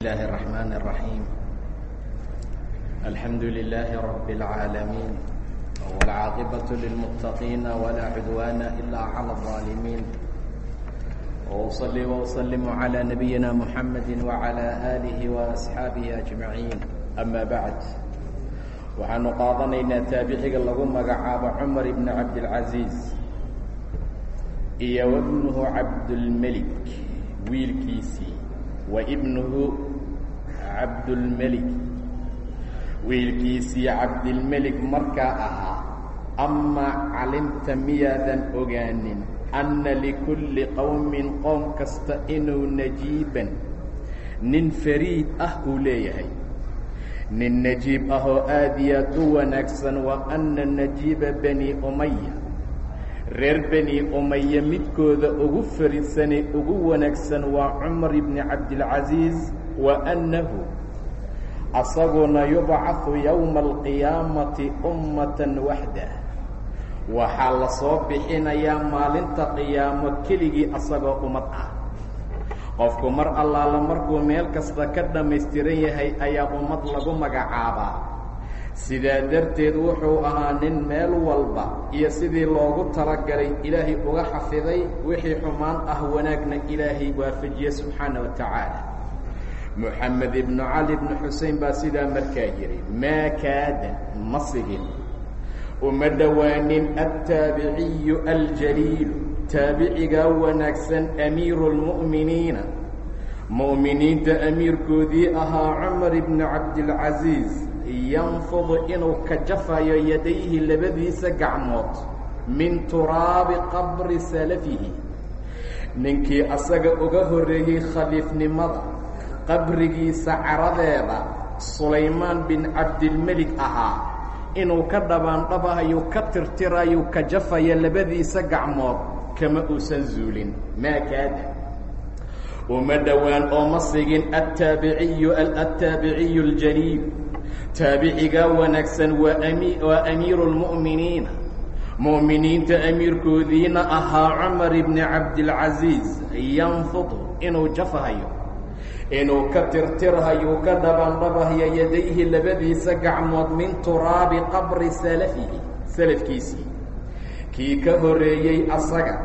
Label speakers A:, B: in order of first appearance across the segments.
A: الله الرحمن الرحيم الحمد لله رب العالمين والعاقبة للمتقين ولا عدوان إلا على الظالمين وأصلي وأسلم على نبينا محمد وعلى آله وأصحاaبه أجمعين أما بعد waxaanu qaadanaynaa taabiciga lagu magacaabo cmar بن cabdالعaزيiز iyo wbnuhu cabdالmelik wiilkiisii wabnuhu cabdulmelik wiilkiisii cabdilmelik markaa ahaa amaa calimta miyaadan ogaanin anna likulli qowmin qoom kasta inuu najiiban. Nin fariid ah uu leeyahay. Nin najiib ah oo aad iyo u wanaagsan wa anna najiiba bani umaya reer beni umaya midkooda ugu fariidsane ugu wanaagsan waa cumar ibni cabdilcasiis wa annahu asaguna yubcahu yowma alqiyaamati ummatan waxdah waxaa la soo bixinayaa maalinta qiyaamo keligii asagoo ummad ah. Qofku mar allaala markuu meel kasta ka dhammaystiran yahay ayaa ummad lagu magacaabaa. Sidaa darteed wuxuu ahaa nin meel walba iyo sidii loogu talagalay ilaahay uga xafiday wixii xumaan ah wanaagna ilaahay waafajiye subxaana wa tacaala moxamed ibnu cali ibnu xusein baa sidaa markaa yidhi maa kaada ma sigin uma dhowaanin altaabiciyu aljaliilu taabicigaa wanaagsan amiiru lmu'miniina mu'miniinta amiirkoodii ahaa cumar ibnu cabdilcasiis yanfudu inuu ka jafayo yadayhi labadiisa gacmood min turaabi qabri salafihi. Ninkii asaga uga horreeyey khaliifnimada qabrigiisa caradeeda sulaymaan bin cabdilmelik ahaa inuu ka dhabaandhabahayu ka tirtirayu ka jafayo labadiisa gacmood kama uusan zuulin. Maa kaada uma dhowaan oo ma sigin attaabiciyu altaabiciyu aljaliil. Taabicigaa wanaagsan waa amiiru lmu'miniina mu'miniinta amiirkoodiina ahaa cumar ibni cabdilcasiis yanfudu inuu jafahayo inuu ka tirtirhayo ka dhabandhabahayo yadayhi labadiisa gacmood min turaabi qabri salafihi salafkiisii kii ka horreeyey asaga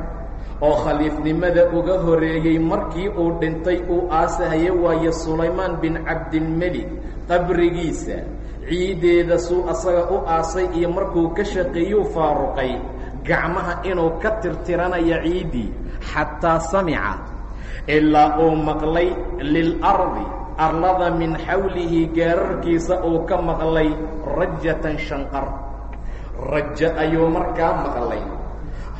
A: oo khaliifnimada uga horreeyey markii uu dhintay uu aasahaye waaye sulaymaan bin cabdilmelik qabrigiisa. Ciiddeeda suu asaga u aasay iyo markuu ka shaqeeyuu faaruqay gacmaha inuu ka tirtiranaya ciiddii xataa samica ilaa uu maqlay lilardi arlada min xawlihi gaararkiisa uu ka maqlay rajatan shanqar. Rajo ayuu markaa maqlay.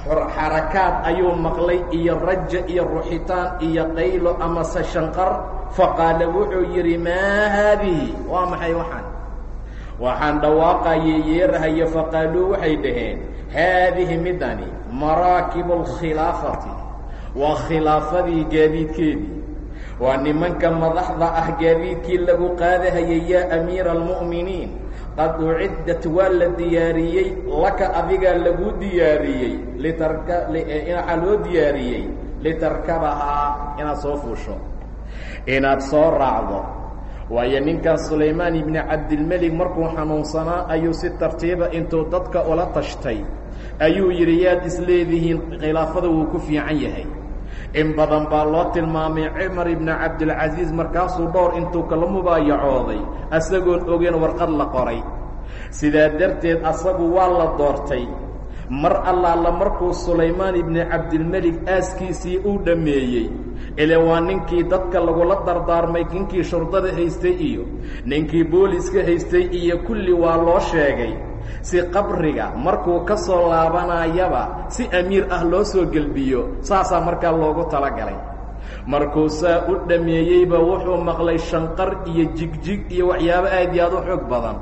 A: Xarakaad ayuu maqlay iyo raja iyo ruxitaan iyo qaylo amase shanqar. Faqaala wuxuu yidhi maa haadihi? Waa maxay waxaan? Waxaan dhawaaqaye yeerahayo faqaaluu waxay dhaheen haadihi midani maraakibu alkhilaafati waa khilaafadii gaadiidkeedii. Waa nimanka madaxda ah gaadiidkii lagu qaadahayay yaa amiira almu'miniin qad uciddat waa la diyaariyey laka adigaa lagu diyaariyey litarka waxaa loo diyaariyey litarkabahaa inaad soo fuusho inaad soo raacdo. Waayo ninkan sulaymaan ibni cabdilmelik markuu xanuunsanaa ayuu si tartiiba intuu dadka ula tashtay ayuu yidhi yaad isleedihiin khilaafada wuu ku fiican yahay in badan baa loo tilmaamay cumar ibni cabdilcasiis markaasuu dhowr intuu kala mubaayacooday asagoon ogeyn warqad la qoray. Sidaa darteed asagu waa la doortay. Mar allaala markuu sulaymaan ibni cabdilmelik aaskiisii uu dhammeeyey ile waa ninkii dadka lagula dardaarmay ninkii shurdada haystay iyo ninkii booliska haystay iyo kulli waa loo sheegay si qabriga markuu ka soo laabanayaba si amiir ah loo soo gelbiyo saasaa markaa loogu talagalay. Markuu saa u dhammeeyeyba wuxuu maqlay shanqar iyo jigjig iyo waxyaabo aad iyo aad u xoog badan.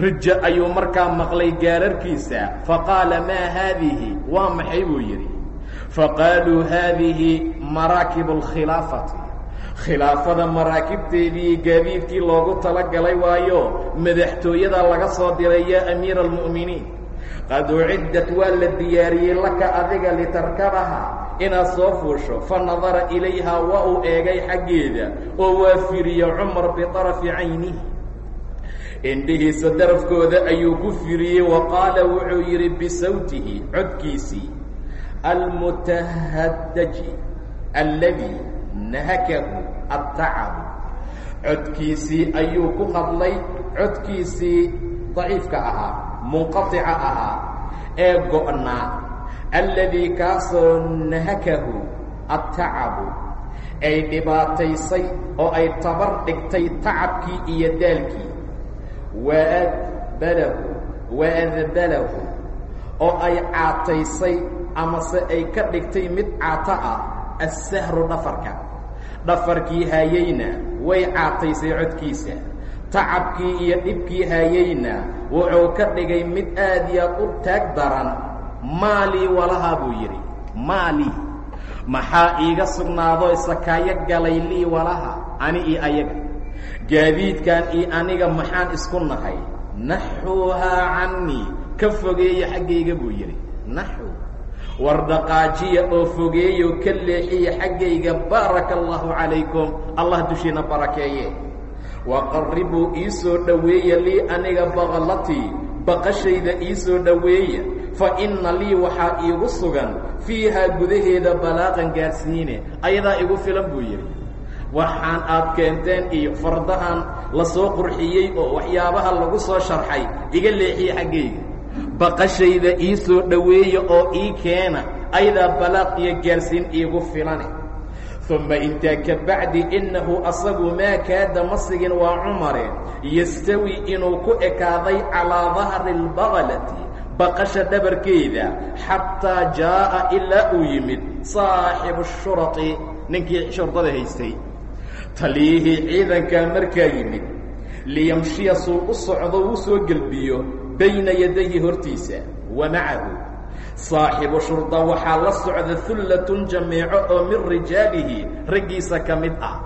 A: Rijo ayuu markaa maqlay gaararkiisa faqaala maa haadihi? Waa maxay? buu yidhi. Faqaaluu haadihi maraakibu alkhilaafati khilaafada maraakibteedii gaadiidkii loogu talagalay waayo madaxtooyada laga soo diray yaa amiira almu'miniin qad uciddat waa la diyaariyey laka adiga litarkabaha inaad soo fuusho fa nadara ilayhaa waa uu eegay xaggeeda oo waa firiye cumar biطarafi caynihi indhihiisa darafkooda ayuu ku firiyey wa qaala wuxuu yidhi bisawtihi codkiisii almutahadaji alladii nahakahu attacabu codkiisii ayuu ku hadlay codkiisii daciifka ahaa munqaطica ahaa ee go'naa alladii kaasoo nahakahu attacabu ay dhibaataysay oo ay tabar dhigtay tacabkii iyo daalkii waadbalahu waadbalahu oo ay caataysay amase ay ka dhigtay mid caato ah assahru dhafarka dhafarkii haayeyna way caataysay codkiisa. Tacabkii iyo dhibkii haayeyna wuxuu ka dhigay mid aad yaad u taag daran. Maalii walahaa buu yidhi maalii maxaa iiga sugnaado isakaayo galay lii walaha? Ani iyo ayaga. Gaadiidkan iyo aniga maxaan isku nahay? Naxuuhaa cannii ka fogeeya xaggayga buu yidhi. Naxu war dhaqaajiya oo fogeeyo ka leexiya xaggayga baaraka allaahu calaykum. Allah dushiina barakeeye. Waqarribuu ii soo dhoweeya lii aniga baqlatii baqashayda ii soo dhoweeya fa inna lii waxaa iigu sugan fiihaa gudaheeda balaaqan gaadhsiine ayadaa igu filan buu yidhi. Waxaan aad keenteen iyo fardahan la soo qurxiyey oo waxyaabaha lagu soo sharxay iga leexiya xaggayga baqashayda ii soo dhoweeya oo ii keena ayadaa balaaq iyo gaarsiin iigu filane uma intaa ka bacdi innahu asagu maa kaada ma sigin waa cumare yastawi inuu ku ekaaday calaa dahri اlbaqalati baqasha dhabarkeeda xataa jaa'a ilaa uu yimid saaxibu shurati ninkii shurdada haystay. Taliyihii ciidankaa markaa yimid liyamshiya suu u socdo uu soo gelbiyo bayna yadayhi hortiisa wa macahu. Saaxibu shurda waxaa la socda hullatun jameeco oo min rijaalihi raggiisa ka mid ah.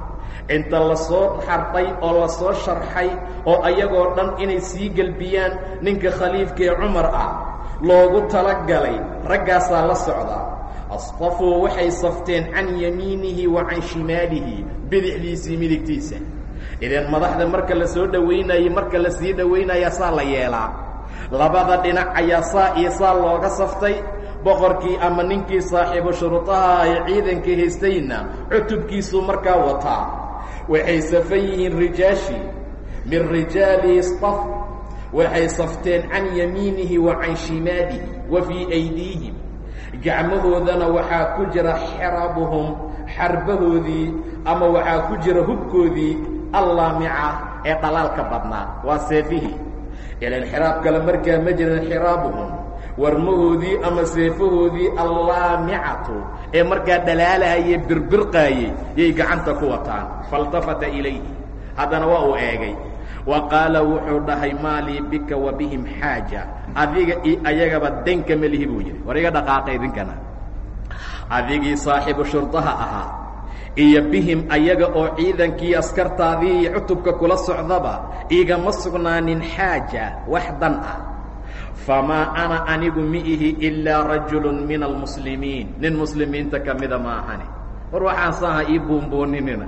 A: Inta la soo xardhay oo la soo sharxay oo ayagoo dhan inay sii gelbiyaan ninka khaliifkaee cumar ah loogu talagalay raggaasaa la socda. Asطafuu waxay safteen can yamiinihi wa can shimaalihi bidixdiisii midigtiisa. Idan madaxda marka la soo dhowaynayey marka la sii saa la yeelaa labada dhinac ayaa saa iyo saa looga saftay. Boqorkii ama ninkii saaxiibu shuruudaha ee ciidanka haystayna cutubkiisuu markaa wataa waxay safan yihiin rijaashii min rijaali staf waxay safteen can yamiinihi wa can shimaalihi wa fii aydiihim. Gacmahoodana waxaa ku jira xirabuhum xarbahoodii ama waxaa ku jira hubkoodii allaamica ee dhalaalka badnaa. Waa seefihii ilan xiraab kale markaa ma jiran xiraabuhum warmahoodii ama seefahoodii allaamicatu ee markaa dhalaalahaye birbirqaayey yay gacanta ku wataan. Faاltafata ilayhi. Haddana waa uu eegay. Wa qaala wuxuu dhahay maalii bika wa bihim xaaja. Adiga i ayagaba danka melihi buu yidhi. War iga dhaqaaqa idinkana adigii saaxiibu shurdaha ahaa iyo bihim ayaga oo ciidankii askartaadii iyo cutubka kula socdaba igama sugnaanin xaaja wax dan ah. Famaa ana anigu mi ihi ilaa rajulu min almuslimiin. Nin muslimiinta ka mida ma ahani war waxaan saaha ii buunbuuninina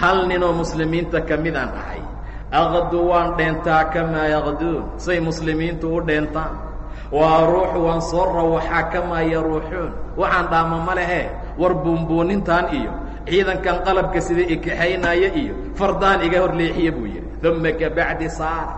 A: hal ninoo muslimiinta ka midaan ahay? Aqdu waan dheentaa kamaa yaqduun. Say muslimiintu u dheentaan waa ruuxu waan soo rawaxaa kamaa yaruuxuun. Waxaan dhaama ma lehe? War buunbuunintan iyo ciidankan qalabka sida ikaxaynaya iyo fardaan iga hor leexiya buu yidhi uma kabacdi saara.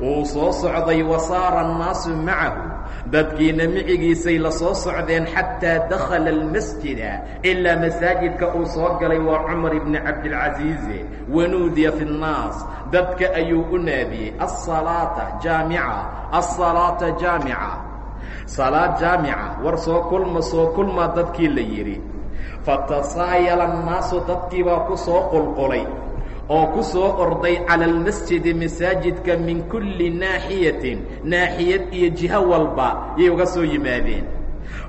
A: Wuu soo socday wa saara annaasu macahu. Dadkiina micigiisay la soo socdeen xataa dakhala almasjida ilaa masaajidka uu soo galay waa cumar ibni cabdilcasiize wanuudiya fi nnaas. Dadka ayuu u naadiyey asalaata jaamica asalaata jaamica. Salaad jaamica war soo kulma soo kulmaa dadkii la yidhi fatasaayala annaasu dadkii baa ku soo qulqulay oo ku soo orday cala almasjidi masaajidka min kulli naaxiyatin naaxiyad iyo jiho walba yay uga soo yimaadeen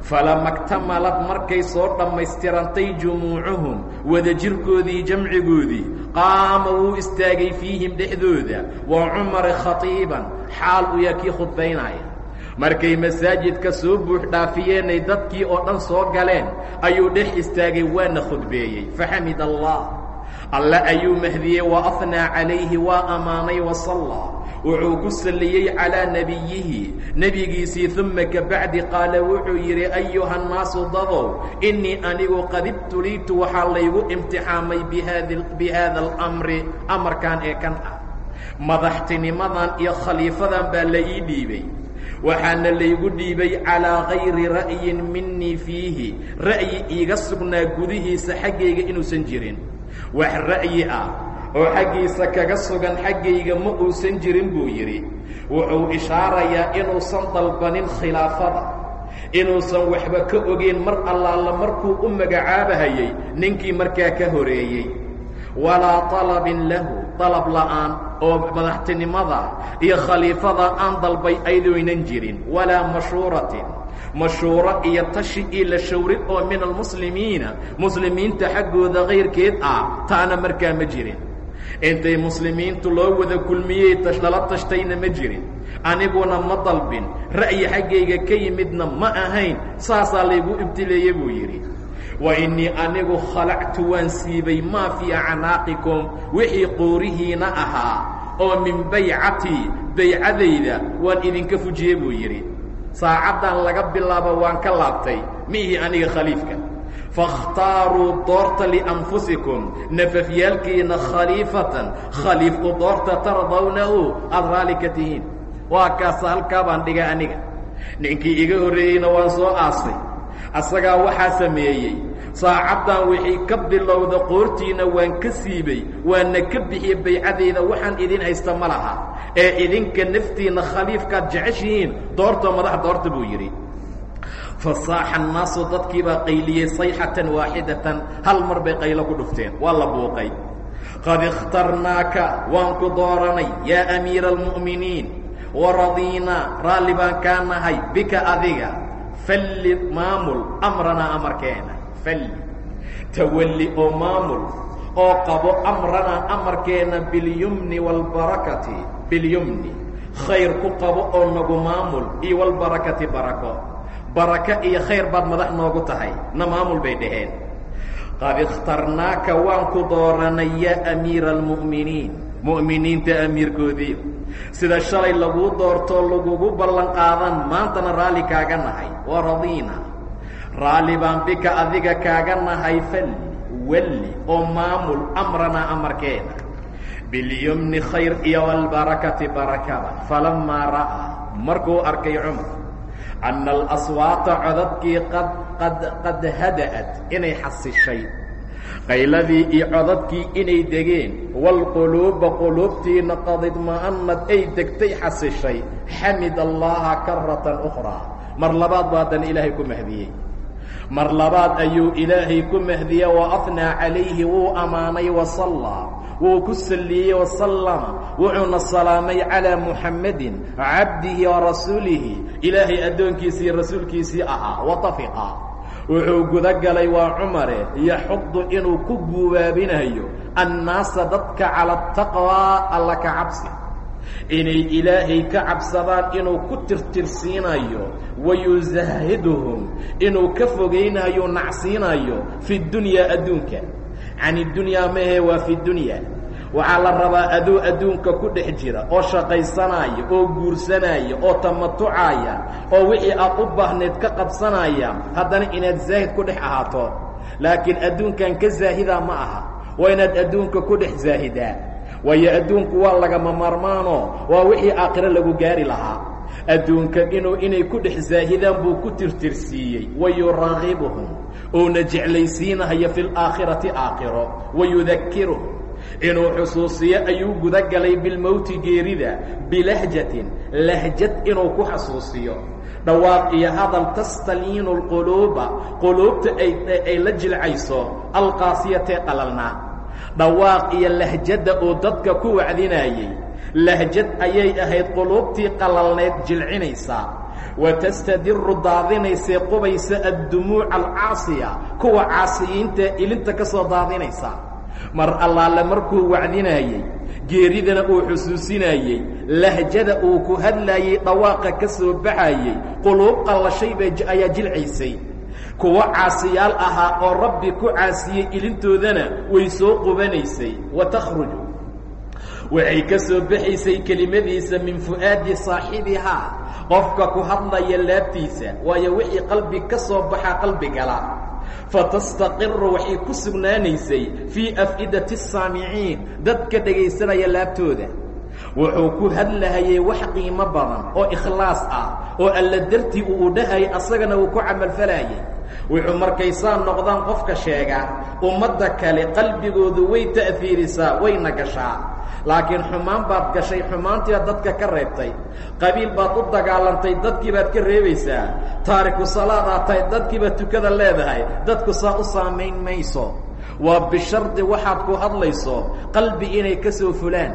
A: falama ktamalad markay soo dhammaystirantay jumuucuhum wadajirkoodii jamcigoodii qaama wuu istaagay fiihim dhexdooda waa cumar khatiiban xaal uu yaa kii khudbaynaya markay masaajidka soo buux dhaafiyeenay dadkii oo dhan soo galeen ayuu dhex istaagay waana khudbeeyey. Faxamid allah. Alle ayuu mahdiyey wa afnaa calayhi waa ammaanay wasallaa wuxuu ku salliyey calaa nebiyihi nebigiisii uma kabacdi qaala wuxuu yidhi ayuhannaasu dadow innii anigu qad ibtuliitu waxaa laygu imtixaamay bi haada alamri amarkan ee kan ah. Madaxtinimadan iyo khaliifadan baa la ii dhiibay waxaana laygu dhiibay calaa gayri ra'yin minii fiihi. Ra'yi iiga sugnaa gudihiisa xaggayga inuusan jirin. Wax ra'yi ah oo xaggiisa kaga sugan xaggayga ma uusan jirin buu yidhi. Wuxuu ishaarayaa inuusan dalbanin khilaafada inuusan waxba ka ogeyn mar allaala markuu u magacaabahayay ninkii markaa ka horeeyey. Walaa talabin lahu dalab la'aan oo madaxtinimada iyo khaliifada aan dalbay aydoynan jirin. Walaa mashuuratin mashuuro iyo tashi iyo la shawrid oo min almuslimiina. Muslimiinta xaggooda kayrkeed ah taana markaa ma jirin. Intay muslimiintu loo wada kulmiyey lala tashtayna ma jirin. Aniguna ma dalbin. Ra'yi xaggayga ka yimidna ma ahayn. Saasaa laygu ibtileeye buu yidhi wa innii anigu khalactu waan siibay maa fii acnaaqikum wixii qoorihiina ahaa oo min baycatii baycadayda waan idinka fujiyey buu yidhi. Saacaddan laga bilaabo waan ka laabtay miihi aniga khaliifka. Faاkhtaaruu doorta lianfusikum nafafyaalkiina khaliifatan khaliif u doorta tardawnahu aada raali ka tihiin. Waa kaasa halkaa baan dhigay aniga. Ninkii iga horreeyeyna waan soo aasay. Asagaa waxaa sameeyey saacaddan wixii ka bilowda qoortiina waan ka siibay waana ka bixiyey baycadayda waxaan idin haysta ma laha ee idinka naftiinna khaliifkaad jeceshihiin doortoo madax doorta buu yidhi. Fasaaxa annaasu dadkii baa qayliyey sayxatan waaxidatan hal mar bay qaylo ku dhufteen waa la buuqay. Qad ikhtarnaaka waan ku dooranay yaa amiira almu'miniin waradiinaa raalli baan kaa nahay bika adiga falli maamul amranaa amarkeena falli tawalli oo maamul oo qabo amranaa amarkeena bilyumni waalbarakati bilyumni khayr ku qabo oo nagu maamul iyo walbarakati barako. Baraka iyo khayr baad madax noogu tahay na maamul bay dhaheen. Qad ikhtarnaaka waan ku dooranay yaa amiira almu'miniin mu'miniinta amiirkoodiiyo sida shalay laguu doortoo lagugu ballan qaadan maantana raalli kaaga nahay. Wa radiina raalli baan bika adiga kaaga nahay falli walli oo maamul amranaa amarkeena bilyumni khayr iyo walbarakati barakada falamaa ra'aa markuu arkay cumar anna alaswaata codadkii qad qad qad hada'at inay xasishay. Qayladii iyo codadkii inay degeen waalquluuba quluubtiina qad idma'anad ay degtay xasishay. Xamid allaha karatan ukhraa. Mar labaad baa haddana ilaahay ku mahdiyey mar labaad ayuu ilaahay ku mahdiye wa afnaa calayhi wuu ammaanay wasallaa wuu ku salliyey wasallama wuxuuna salaamay calaa muxammadin cabdihi wa rasuulihi. Ilaahay addoonkiisii rasuulkiisii ahaa watafiqa wuxuu guda galay waa cumare yaxudu inuu ku guubaabinayo annaasa dadka cala ataqwaa alla ka cabsi inay ilaahay ka cabsadaan inuu ku tirtirsiinayo wayusaahiduhum inuu ka fogaynayo nacsiinayo fi dunyaa adduunka. Can idunyaa mahe waa fi dunya. Waxaa la rabaa adoo adduunka ku dhex jira oo shaqaysanaya oo guursanaya oo tamatucaya oo wixii aad u baahnayd ka qabsanaya haddana inaad zaahid ku dhex ahaato. Laakiin adduunkan ka zaahidaa ma aha waa inaad adduunka ku dhex zaahidaa waayo adduunku waa lagama maarmaano. Waa wixii aakhiro lagu gaari lahaa. Adduunka inuu inay ku dhex zaahidaan buu ku tirtirsiiyey. Wayuraagibuhum uuna jeclaysiinahayo fi laakhirati aakhiro. Wayudakiruhum inuu xusuusiyo ayuu guda galay bilmowti geerida bilahjatin lahjad inuu ku xasuusiyo dhawaaq iyo hadal tastaliinu lquluuba. Quluubta ay la jilcayso alqaasiyatee qalalnaa dhawaaq iyo lahjadda oo dadka ku wacdinayey. Lahjad ayay ahayd quluubtii qalalnayd jilcinaysaa watastadiru daadinaysee qubaysa addumuuca alcaasiya kuwa caasiyiintae ilinta ka soo daadinaysa. Mar allaale markuu wacdinaayey geeridana uu xusuusinayey lahjada uu ku hadlaayey dhawaaqa ka soo baxayey quluub qallashay ayaa jilcaysay kuwo caasiyaal ahaa oo rabbi ku caasiyey ilintoodana way soo qubanaysay. Wa takhruju waxay ka soo baxaysay kelimadiisa min fu'aadi saaxibihaa qofka ku hadlaya laabtiisa waayo wixii qalbi ka soo baxaa qalbi gala fatastaqiru waxay ku sugnaanaysay fii af'idati الsaamiciin dadka dhegaysanaya laabtooda. Wuxuu ku hadlahayay wax qiimo badan oo ikhlaas ah oo alla dartii uu dhahayay asagana uu ku camalfalayay wuxuu markaysaan noqdaan qofka sheega ummadda kale qalbigoodu way ta'fiirisaa wayna gashaa. Laakiin xumaan baad gashay xumaantiibaad dadka ka reebtay. Qabiil baad u dagaalantay dadkii baad ka reebaysaa. Taariku salaadaad tahay dadkiibaad tukada leedahay dadku saa u saamayn mayso. Waa bishardi waxaad ku hadlayso qalbi inay ka soo fulaan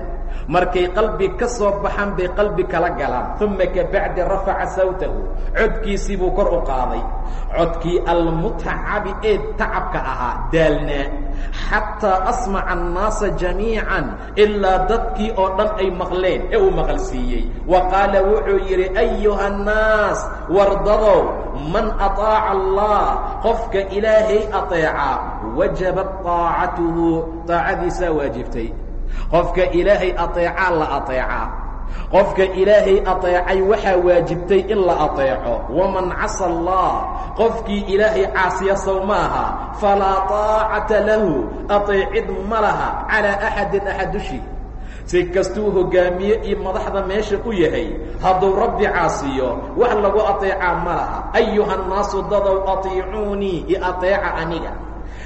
A: markay qalbi ka soo baxaan bay qalbi kala galaan uma kabacdi rafaca sawtahu codkiisii buu kor u qaaday codkii almutacabi ee tacabka ahaa daalnaa xataa asmaca annaasa jamiican ilaa dadkii oo dhan ay maqleen ee uu maqalsiiyey wa qaala wuxuu yidhi ayuha annaas wardadow man aطaaca allah qofka ilaahay aطeeca wajabat طaacatuhu طaacadiisaa waajibtay qofka ilaahay aطeecaa la aطeecaa qofka ilaahay aطeecay waxaa waajibtay in la aطeeco waman casa allah qofkii ilaahay caasiya sow maaha falaa طaacata lahu aطeecid ma laha calىa axadin axad dushi si kastuu hogaamiye iyo madaxda meesha u yahay hadduu rabbi caasiyo wax lagu aطeecaa ma laha ayuha الnaasu dadow aطiicuunii i aطeeca aniga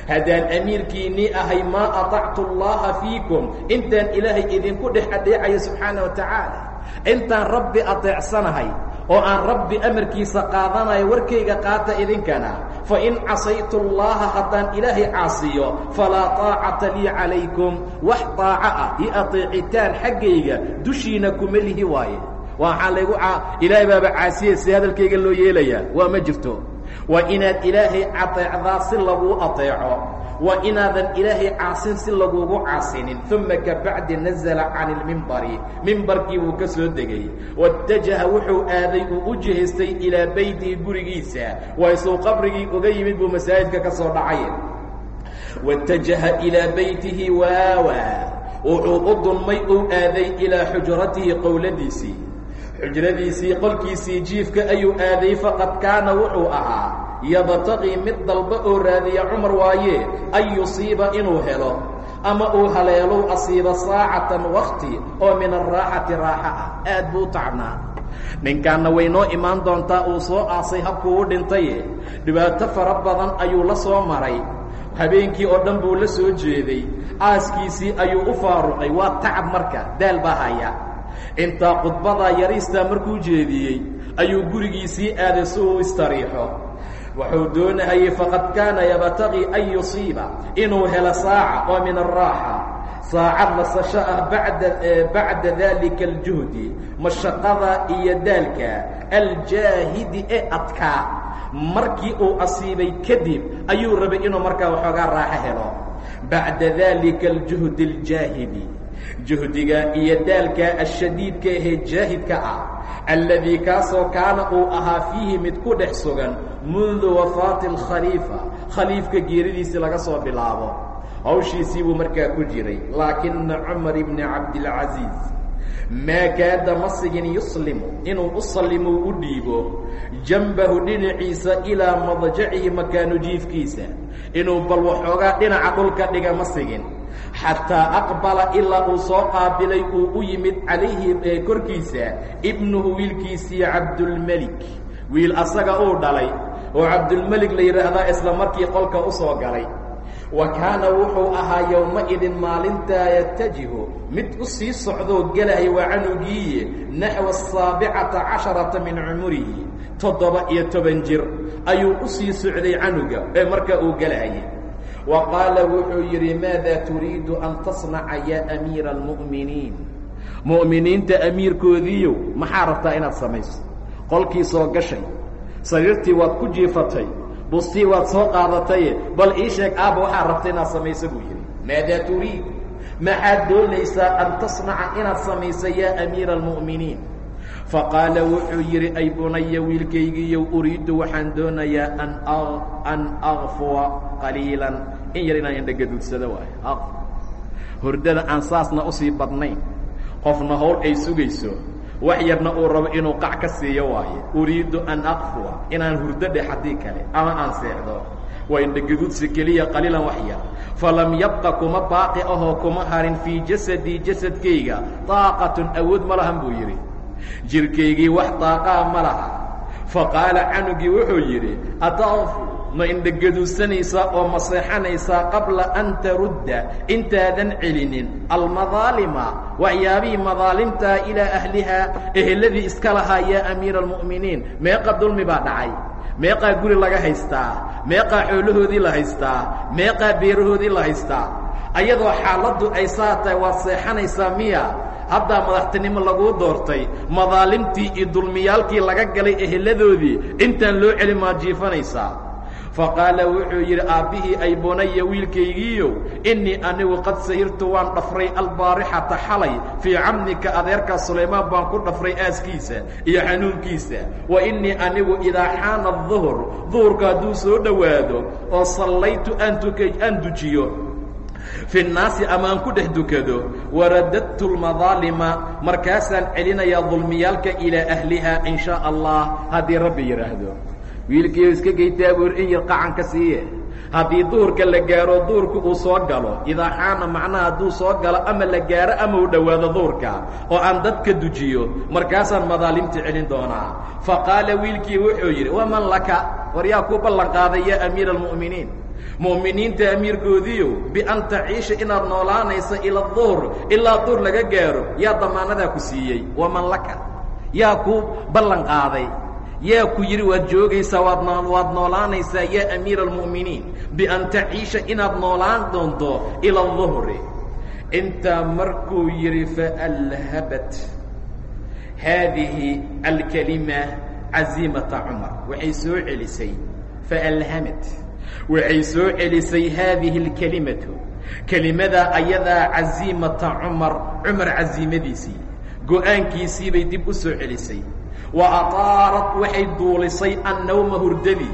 A: haddaan amiirkiinnii ahay maa aطactu اllaha fiikum intaan ilaahay idinku dhex adheecayo subxaana wa tacaala intaan rabbi adeecsanahay oo aan rabbi amarkiisa qaadanayo warkayga qaata idinkana fain casaytu اllaha haddaan ilaahay caasiyo falaa طaacata lii calaykum wax طaaco ah iyo aطeecitaan xaggayga dushiina kuma lihi waaye waxaa laygu ilaahay baaba caasiye si hadalkayga loo yeelayaa waa ma jirto waa inaad ilaahay ateecdaa si laguu ateeco waa inaadan ilaahay caasin si lagugu caasinin uma kabacdi nazla can اlmimbari mimbarkii buu ka soo degay wاtajaha wuxuu aaday uu u jihaystay ilaa beytihi gurigiisa waysuu qabrigii uga yimid buu masaajidka ka soo dhacay wاtajaha ilaa beytihi waawa wuxuu u dulmay uu aaday ilaa xujratihi qowladiisii xujradiisii qolkiisii jiifka ayuu aaday faqad kaana wuxuu ahaa yabtaqii mid dalba oo raadiya cumar waaye an yusiiba inuu helo ama uu haleelow asiiba saacatan wakti oo min araaxati raaxa ah. Aad buu u tacnaa ninkaanna way noo imaan doontaa uu soo aasay habkuu u dhintaye. Dhibaato fara badan ayuu la soo maray. Habeenkii oo dhan buu la soo jeeday. Aaskiisii ayuu u faaruqay. Waa tacab marka daal baa haya intaa khudbadaa yariistaa markuu jeediyey ayuu gurigiisii aaday si uu istariixo. Wuxuu doonahayey faqad kaana yabtaqii an yusiiba inuu helo saaca oo min araaxa saacad nasasho ah bada bacda dalika aljuhdi mashaqada iyo daalka aljaahidi ee adkaa markii uu asiibay kadib ayuu rabay inuu markaa waxoogaa raaxo helo. Bacda dalika aljuhdi aljaahidi juhdiga iyo daalka ashadiidka ahee jaahidka ah alladii kaasoo kaana uu ahaa fiihi mid ku dhex sugan mundu wafaati alkhaliifa khaliifka geeridiisii laga soo bilaabo. Hawshiisii buu markaa ku jiray laakina cumar ibni cabdilcasiis maa kaada ma sigin yuslimu inuu u sallimo u dhiibo jambahu dhinaciisa ilaa madjacihi makaanu jiifkiisa inuu bal waxoogaa dhinaca dhulka dhiga ma sigin xataa aqbala ilaa uu soo qaabilay uu u yimid calayhi korkiisa ibnuhu wiilkiisii cabdulmelik wiil asaga uu dhalay oo cabdulmelik la yidhaahdaa isla markii qolka u soo galay. Wa kaana wuxuu ahaa yowma-idin maalintaa yatajihu mid u sii socdoo gelaya waa canugiiye naxwa asaabicata casharata min cumurihi toddoba iyo toban jir ayuu u sii socday canuga ee markaa uu gelahayay wa qaala wuxuu yidhi maada turiidu an tasnaca yaa amiira almu'miniin mu'miniinta amiirkoodiiyow maxaa rabtaa inaad samayso qolkii soo gashay sariirtii waad ku jiifatay bustii waad soo qaadataye bal ii sheeg aabba waxaa rabta inaad samayso buu yidhi maadaa turiid maxaad doonaysaa an tasnaca inaad samaysa yaa amiira almu'miniin faqaala wuxuu yidhi ay bunaya wiilkaygiiyow uriiddu waxaan doonayaa an akfuwa qaliilan in yar inaan indhagaduudsado waayo hordada aan saasna u sii badnayn qofna howl ay sugayso wax yarna uu rabo inuu qac ka siiyo waaye. Uriiddu an akfuwa inaan hurdo dheh haddii kale ama aan seexdo. Waa indhagaduudsi keliya qaliilan wax yar. Falam yabqa kuma baaqi ahoo kuma harin fii jasadii jasadkayga daaqatun awood ma lahan buu yidhi. Jirkaygii wax daaqaa ma laha. Faqaala canugii wuxuu yidhi ataqfu ma indhagaduusanaysaa oo ma seexanaysaa qabla an tarudda. Intaadan celinin. Almadaalima waxyaabihii madaalimtaa ilaa ahlihaa eheladii iska lahaa yaa amiira almu'miniin. Meeqa dulmi baa dhacay. Meeqaa guri laga haystaa. Meeqaa xoolahoodii la haystaa. Meeqaa beerahoodii la haystaa. Ayadoo xaaladdu ay saa tahay waad seexanaysaa miya. Haddaa madaxtinimo laguu doortay madaalimtii iyo dulmiyaalkii laga galay eheladoodii intaan loo celin maad jiifanaysaa faqaala wuxuu yidhi aabbihii ay bunaya wiilkaygiiyow innii anigu qad sahirtu waan dhafray albaarixata xalay fii camnika adeerkaa sulaymaan baan ku dhafray aaskiisa iyo xanuunkiisa. Wa innii anigu idaa xaana aduhur duhurka hadduu soo dhowaado oo sallaytu aan dujiyo fi nnaasi ama aan ku dhex dukado waradadtu lmadaalima markaasaan celinayaa dulmiyaalka ilaa ahliha in shaa allah haddii rabbi yidhaahdo wiilkiiyo iska geytaa buur in yar qacan ka siiye haddii duhurka la gaaro duhurka uu soo galo. Idaa xaana macnaha hadduu soo galo ama la gaaro ama uu dhowaado duhurka oo aan dadka dujiyo markaasaan madaalimta celin doonaa. Fa qaala wiilkii wuxuu yidhi waman laka? War yaa kuu ballan qaaday yaa amiira almu'miniin. Mu'miniinta amiirkoodiiyow bian taciisha inaad noolaanaysa ila duhr ilaa duhr laga gaaro yaa damaanadaa ku siiyey. Waman laka? Yaa kuu ballan qaaday yaa ku yidhi waad joogaysaa waad waad noolaanaysaa yaa amiira almu'miniin bian taciisha inaad noolaan doonto ila duhri intaa markuu yidhi faalhabat haadihi alkalima caziimata cumar. Waxay soo celisay faalhamat waxay soo celisay haadihi اlkelimatu kelimadaa ayadaa caziimata cumar cumar caziimadiisii go'aankiisii bay dib u soo celisay ataarat waxay duulisay annawma hurdadii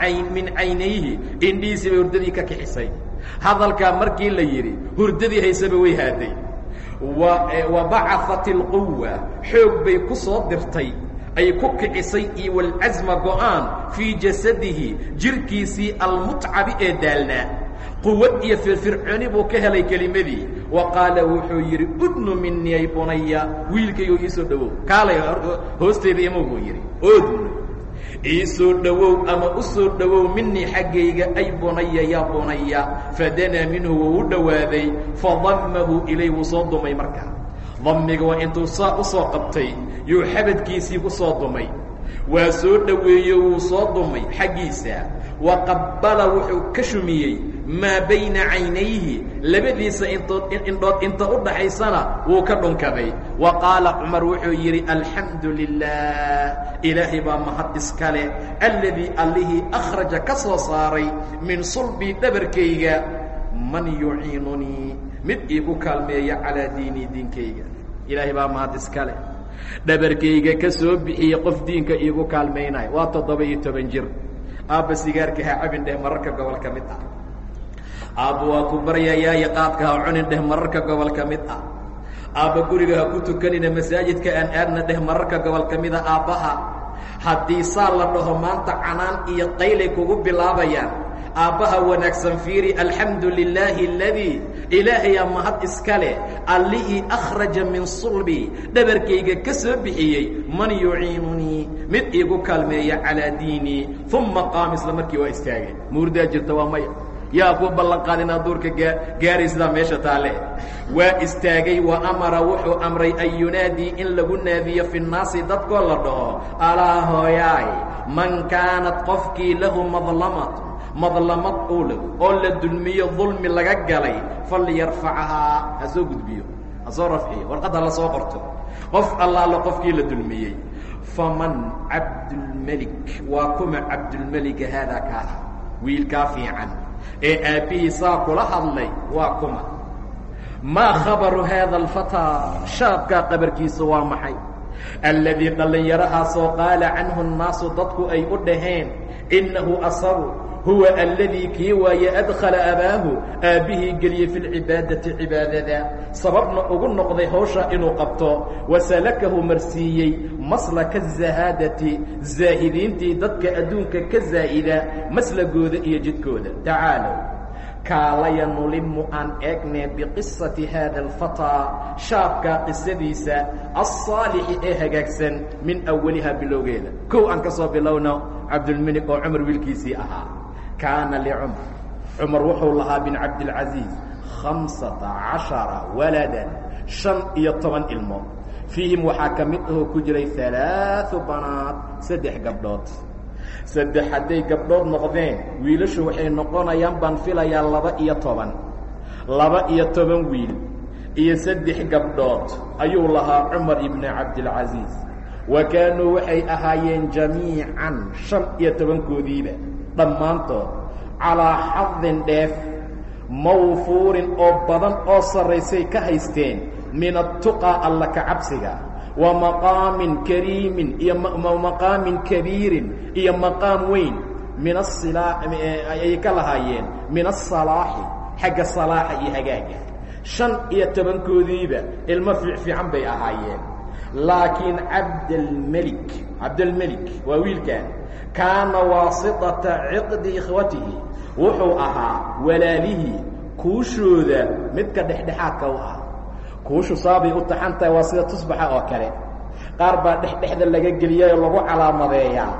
A: ayn min caynayhi indhihiisii bay hurdadii ka kixisay hadalkaa markii la yidhi hurdadii haysaba way haaday. Wa bacaat اlquwa xoog bay ku soo dirtay ay ku kicisay iyo walcasma go'aan fii jasadihi jirhkiisii almutcabi ee daalnaa. Quwad iyo firfircooni buu ka helay kelimadii wa qaala wuxuu yidhi udnu minii ay bunaya wiilkaygo iisoo dhowow kaalay hoosteeda imo buu yidhi. Odnu iisoo dhowow ama u soo dhowow minii xaggayga ay bunaya yaa bunaya fadanaa minhu wuu u dhowaaday fadammahu ilay wuu soo dumay markaa dammiga waa intuu saa u soo qabtay yuu xabadkiisii ku soo dumay. Waa soo dhoweeyo wuu soo dumay xaggiisa. Wa qabbala wuxuu ka shumiyey maa bayna caynayhi labadiisa indhood inta u dhaxaysana wuu ka dhunkaday. Wa qaala cumar wuxuu yidhi alxamdu lilah ilaahay baa mahad iska leh alladii allihii akhraja ka soo saaray min sulbii dhabarkayga man yuciinunii mid iigu kaalmeeya calaa diinii diinkayga. Ilaahay baa mahad iska leh dhabarkayga ka soo bixiyey qof diinka iigu kaalmaynaya waa toddoba iyo toban jir. Aabba sigaarka ha cabin dheh mararka gobol ka mid ah aabba waa ku baryayaaya qaadka ha cunin dheh mararka gobol ka mid ah. Aabba guriga ha ku tukanina masaajidka aan aadna dheh mararka gobol ka a aabbaha. Haddii saa la dhaho maanta canaan iyo qaylay kugu bilaabayaan aabbaha wanaagsan fiiri alxamdu lilaahi aladii ilaahayaa mahad iska leh allihii akhraja min sulbi dhabarkayga ka soo bixiyey man yuciinunii mid iigu kaalmeeya calaa diinii uma qaam isla markii waa istaagay. Muurdaa jirta waa maya yaa ku ballan qaad inaad duurka gaa gaaraysidaa meesha taale. Waa istaagay wa amara wuxuu amray an yunaadii in lagu naadiyo fi nnaasi dadkoo la dhaho. Alaa hooyaay man kaanat qofkii lahu madlamatu madlamad uu lahu oo la dulmiyo dulmi laga galay falyarfacahaa ha soo gudbiyo ha soo rafciyo warqadda la soo qorto. Qof allaala qofkii la dulmiyey. Faman cabdulmelik waa kuma cabdulmelika haadaa kaa wiilkaa fiican ee aabbihii saa kula hadlay waa kuma. Maa khabaru haada alfataa shaabkaa qabarkiisa waa maxay? Alladii dhallinyarahaasoo qaala canhu nnaasu dadku ay u dhaheen innahu asagu huwa aladii kii waaye adkhala abaahu aabbihii geliyey fi lcibaadati cibaadada sababna ugu noqday hawsha inuu qabto wasalakahu marsiiyey maslaka azahaadati zaahidiintii dadka adduunka ka zaa'ida maslagooda iyo jidkooda tacaalow kaalaya nulimu aan eegnee biqisati haada alfataa shaabkaa qisadiisa alsaalixi ee hagaagsan min awalihaa bilowgeeda kow aan ka soo bilowno cabdulmelik oo cumar wiilkiisii ahaa kaana licumar cumar wuxuu lahaa bin cabdilcasiis khamsata cashara waladan shan iyo toban ilmo. Fiihim waxaa ka mid ahoo ku jiray alaau banaad saddex gabdhood. Saddex hadday gabdhood noqdeen wiilashu waxay noqonayaan baan filayaa laba iyo toban. Laba iyo toban wiil iyo saddex gabdhood ayuu lahaa cumar ibni cabdilcasiis. Wa kaanuu waxay ahaayeen jamiican shan iyo tobankoodiiba dhammaantood calaa xadin dheef mawfuurin oo badan oo sarraysay ka haysteen min atuqaa alla ka cabsiga wa maqaamin kariimin iyo maqaamin kabiirin iyo maqaam weyn min asila ayay ka lahaayeen min asalaaxi xagga salaaxa iyo hagaaga. Shan iyo tobankoodiiba ilmo fiicfiican bay ahaayeen. Laakiin cabdalmelik cabdalmelik waa wiilkan. Kaana waasitata ciqdi ikhwatihi. Wuxuu ahaa walaalihii kuushooda midka dhexdhexaadka u ah kuushu saabay u taxan tahay waa sida tusbaxa oo kale. Qaar baa dhexdhexda laga geliyay oo lagu calaamadeeyaa.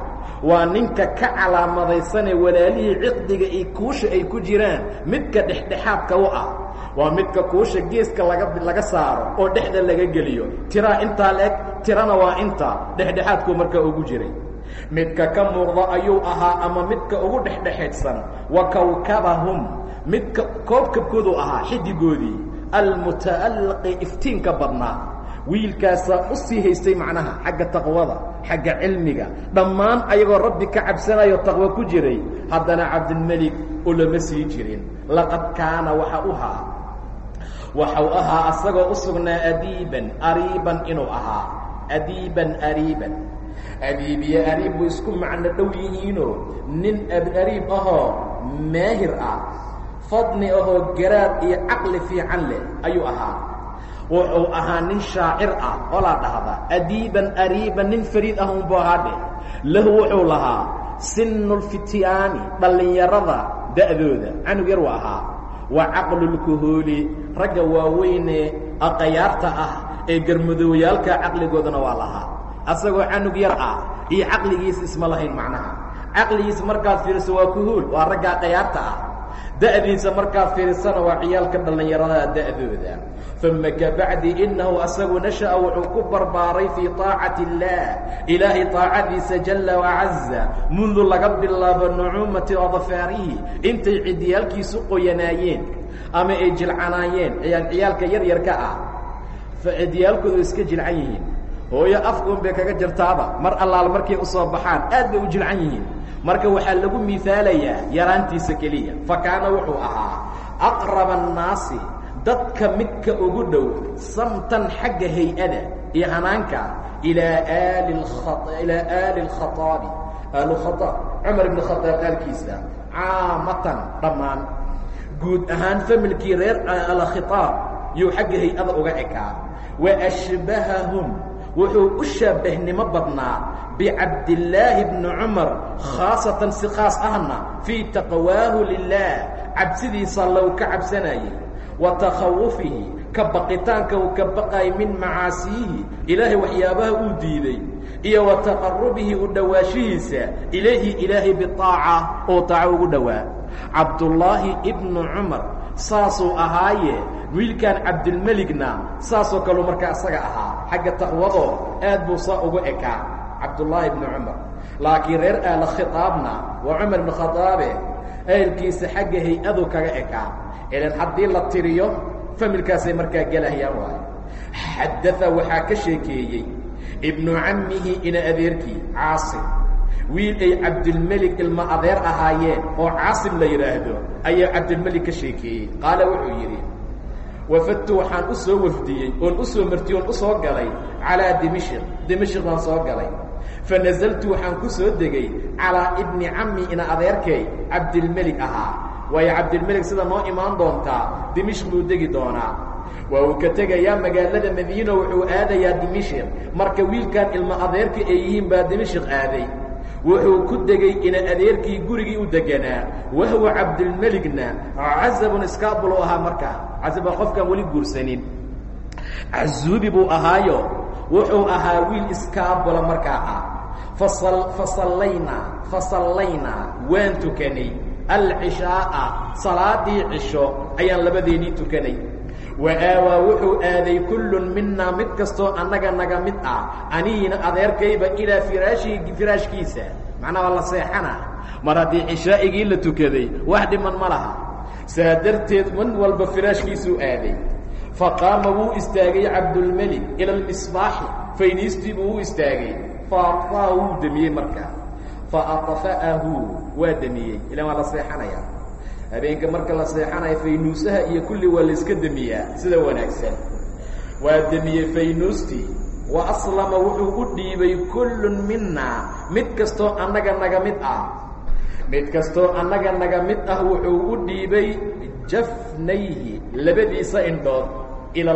A: Waa ninka ka calaamadaysanee walaalihii ciqdiga iyo kuusha ay ku jiraan midka dhexdhexaadka u ah waa midka kuusha geeska laga laga saaro oo dhexda laga geliyo. Tiraa intaa la-eg tirana waa inta. Dhexdhexaadku markaa ugu jiray. Midka ka muuqda ayuu ahaa ama midka ugu dhexdhexaydsan wa kawkabahum. Midka koobkabkoodu ahaa xidigoodii almuta'alliqi iftiinka badnaa. Wiilkaasaa u sii haystay macnaha xagga taqwada xagga cilmiga. Dhammaan ayagoo rabbi ka cabsanayo taqwo ku jiray. Haddana cabdilmelik ulama sii jirin. Laqad kaana waxa u haa waxau ahaa asagoo u sugnaa adiiban ariiban inuu ahaa. Adiiban ariiban. Adiib iyo ariib way isku macno dhow yihiinoo nin ariib ahoo maahir ah. Fadni ahoo garaad iyo caqli fiican leh ayuu ahaa. Wuxuu ahaa nin shaacir ah qolaa dhahda. Adiiban ariiban nin fariid ah unbu ahaa dheh lahu wuxuu lahaa sinulfityaani dhallinyarada da'dooda. Canug yar waa ahaa wa caqlulkuhooli ragga waaweynee aqayaarta ah ee garmadoowyaalka caqligoodana waa lahaa. Asagoo canug yar ah iyo caqligiisa isma lahayn macnaha. Caqligiisa markaad fiiriso waa kuhool waa ragga aqayaarta ah. Da'diisa markaad fiirisana waa ciyaalka dhallinyarada da'dooda uma kabacdi inahu asagu nasha'a wuxuu ku barbaaray fii طaacati اllah ilaahay طaacadiisa jala wacaza mundu laga bilaabo nucuumati odafaarihi intay cidiyaalkiisu qoyanaayeen ama ay jilcanaayeen ciyaalka yaryarka ah cidiyaalkoodu iska jilcan yihiin hooyo afkuun bay kaga jirtaaba mar allaal markay u soo baxaan aad bay u jilcan yihiin marka waxaa lagu miaalayaa yaraantiisa keliya fa kaana wuxuu ahaa aqraba annaasi dadka midka ugu dhow samtan xagga hay'ada iyo hanaanka ilaa aali ilaa aali lkhaaabi aalkhaaab cumar ibn khadaab aalkiisa caamatan dhammaan guud ahaan familkii reer alkhitaab yuu xagga hay'ada uga ekaa. Wa ashbahahum wuxuu u shaabahnimo badnaa bicabdillaahi bni cumar khaasatan si khaas ahna fii taqwaahu lilah cabsidiisa low ka cabsanayay wa takhawufihi ka baqitaanka uu ka baqayay min macaasiyihi ilaahay waxyaabaha uu diiday iyo wa taqarubihi u dhowaashihiisa ilayhi ilaahay biaaca oo taaco ugu dhowaa cabdullaahi ibnu cumar saasuu ahaaye wiilkan cabdilmeligna saasoo kaleu markaa isaga ahaa. Xagga taqwadoo aad buu saa ugu ekaa cabdullaahi ibnu cumar. Laakiin reer aala khitaabna waa cumar ibnu khadaabe ehelkiisa xagga hay'adu kaga ekaa ilan haddii la tiriyo familkaasay markaa gelahayaan waayo xadaa waxaa ka sheekeeyey ibnu cammihi ina adeerkii caasim. Wiil ay cabdilmelik ilma adeer ahaayeen oo caasim la yidhaahdo ayaa cabdilmelik ka sheekeeyey. Qaala wuxuu yidhi wafadtu waxaan u soo wafdiyey oon u soo martiyey oon u soo galay calaa dimashq dimashq baan soo galay. Fanazaltu waxaan ku soo degay calaa ibni cammi ina adeerkay cabdilmelik ahaa waayo cabdilmelik sida noo imaan doontaa dimashq buu degi doonaa. Waa uu ka tegayaa magaalada madiina wuxuu aadayaa dimashq marka wiilkan ilma adeerka ay yihiin baa dimashq aaday. Wuxuu ku degay ina adeerkii gurigii u deganaa. Wahwa cabdilmeligna cazabun iskaabul u ahaa markaa cazaba qofkaan weli guursanin. Cazuubi buu ahaayo. Wuxuu ahaa wiil iskaabula markaa ah fasallaynaa fasallaynaa waan tukanay alcishaaa salaadii cisho ayaan labadeennii tukanay. Wa aawaa wuxuu aaday kullun minaa mid kastoo annaga naga mid ah. Anigiina adeerkayba ilaa firaashi firaashkiisa. Macnaa waa la seexana. Mar haddii cishaa'igii la tukaday wax dhiman ma laha. Saa darteed man walba firaashkiisuu aaday. Faqaama wuu istaagay cabdulmelik ila almisbaaxi. Fayniistii buu u istaagay. Faaa wuu demiyey markaa faatfa'ahu waa demiyey ilan waa la seexanaya habeenka marka la seexanayo faynuusaha iyo kulli waa la iska demiyaa sida wanaagsan waa demiyey faynuustii wa aslama wuxuu u dhiibay kullun minaa mid kastoo annaga naga mid ah mid kastoo annaga naga mid ah wuxuu u dhiibay jafnayhi labadiisa indhood ila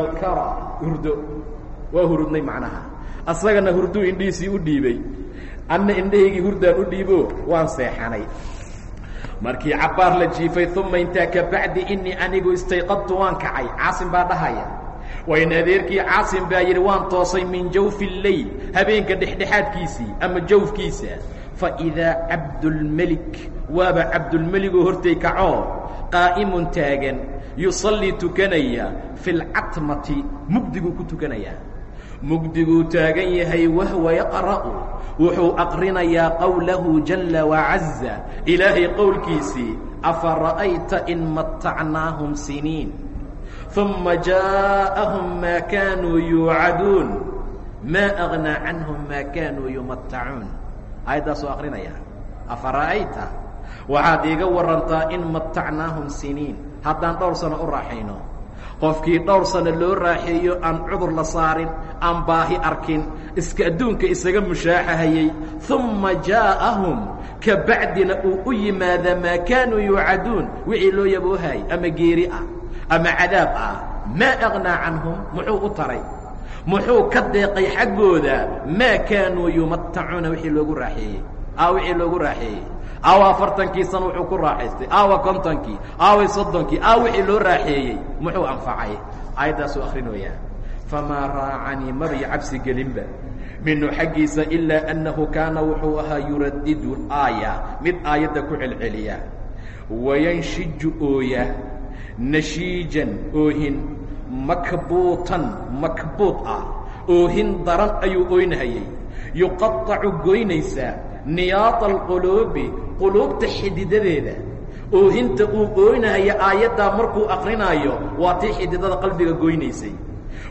A: hurdo waa hurudnay macnaha asagana hurduu indhihiisii u dhiibay anna indhahaygii hurdaan u dhiibo waan seexanay. Markii cabbaar la jiifay uma intaa ka bacdi inii anigu istayqadtu waan kacay. Caasim baa dhahaya. Wayn adeerkii caasim baa yidhi waan toosay min jawfi leyl habeenka dhexdhexaadkiisii ama jawfkiisa. Faidaa cabdulmelik waaba cabdulmeligoo hortay kacoo qaa'imun taagan yusallii tukanaya fi lcatmati mugdiguu ku tukanayaa mugdiguu taagan yahay wahwa yaqra'u. Wuxuu aqrinayaa qowlahu jalla wacaza ilaahay qowlkiisii afa ra'ayta in matacnaahum siniin? Uma jaa'ahum maa kaanuu yuucaduun. Maa agnaa canhum maa kaanuu yumatacuun aayaddaasuu aqrinaya afa ra'ayta waxaad iiga warantaa in matacnaahum siniin. Haddaan dhowr sano u raaxayno qofkii dhowr sano loo raaxeeyo aan cudur la saarin aan baahi arkin iska adduunka isaga mushaaxahayey umma jaa'ahum ka bacdina uu u yimaada maa kaanuu yuucaduun wixii loo yaboohay ama geeri ah ama cadaab ah maa agnaa canhum muxuu u taray. Muxuu ka deeqay xaggooda maa kaanuu yumatacuuna wixii loogu raaxeeyey aa wixii loogu raaxeeyey. Aawa afartankii sana wuxuu ku raaxaystay. Aawa kontonkii. Aaway soddonkii. Aa wixii loo raaxeeyey. Muxuu anfacay? Aayaddaasuu akhrinoyaa famaa raacanii mabay cabsi gelinba. Minhu xaggiisa ilaa annahu kaana wuxuu ahaa yuradidu aaya. Mid aayadda ku celceliya. Wayanshiju ooya. Nashiijan oohin. Makbuutan makbuud ah. Oohin daran ayuu ooynahayey yuqaacu goynaysaa niyaada alquluubi quluubta xididadeeda oohinta uu ooynahaya aayaddaa markuu akrinaayo waa tii xididada qalbiga goynaysay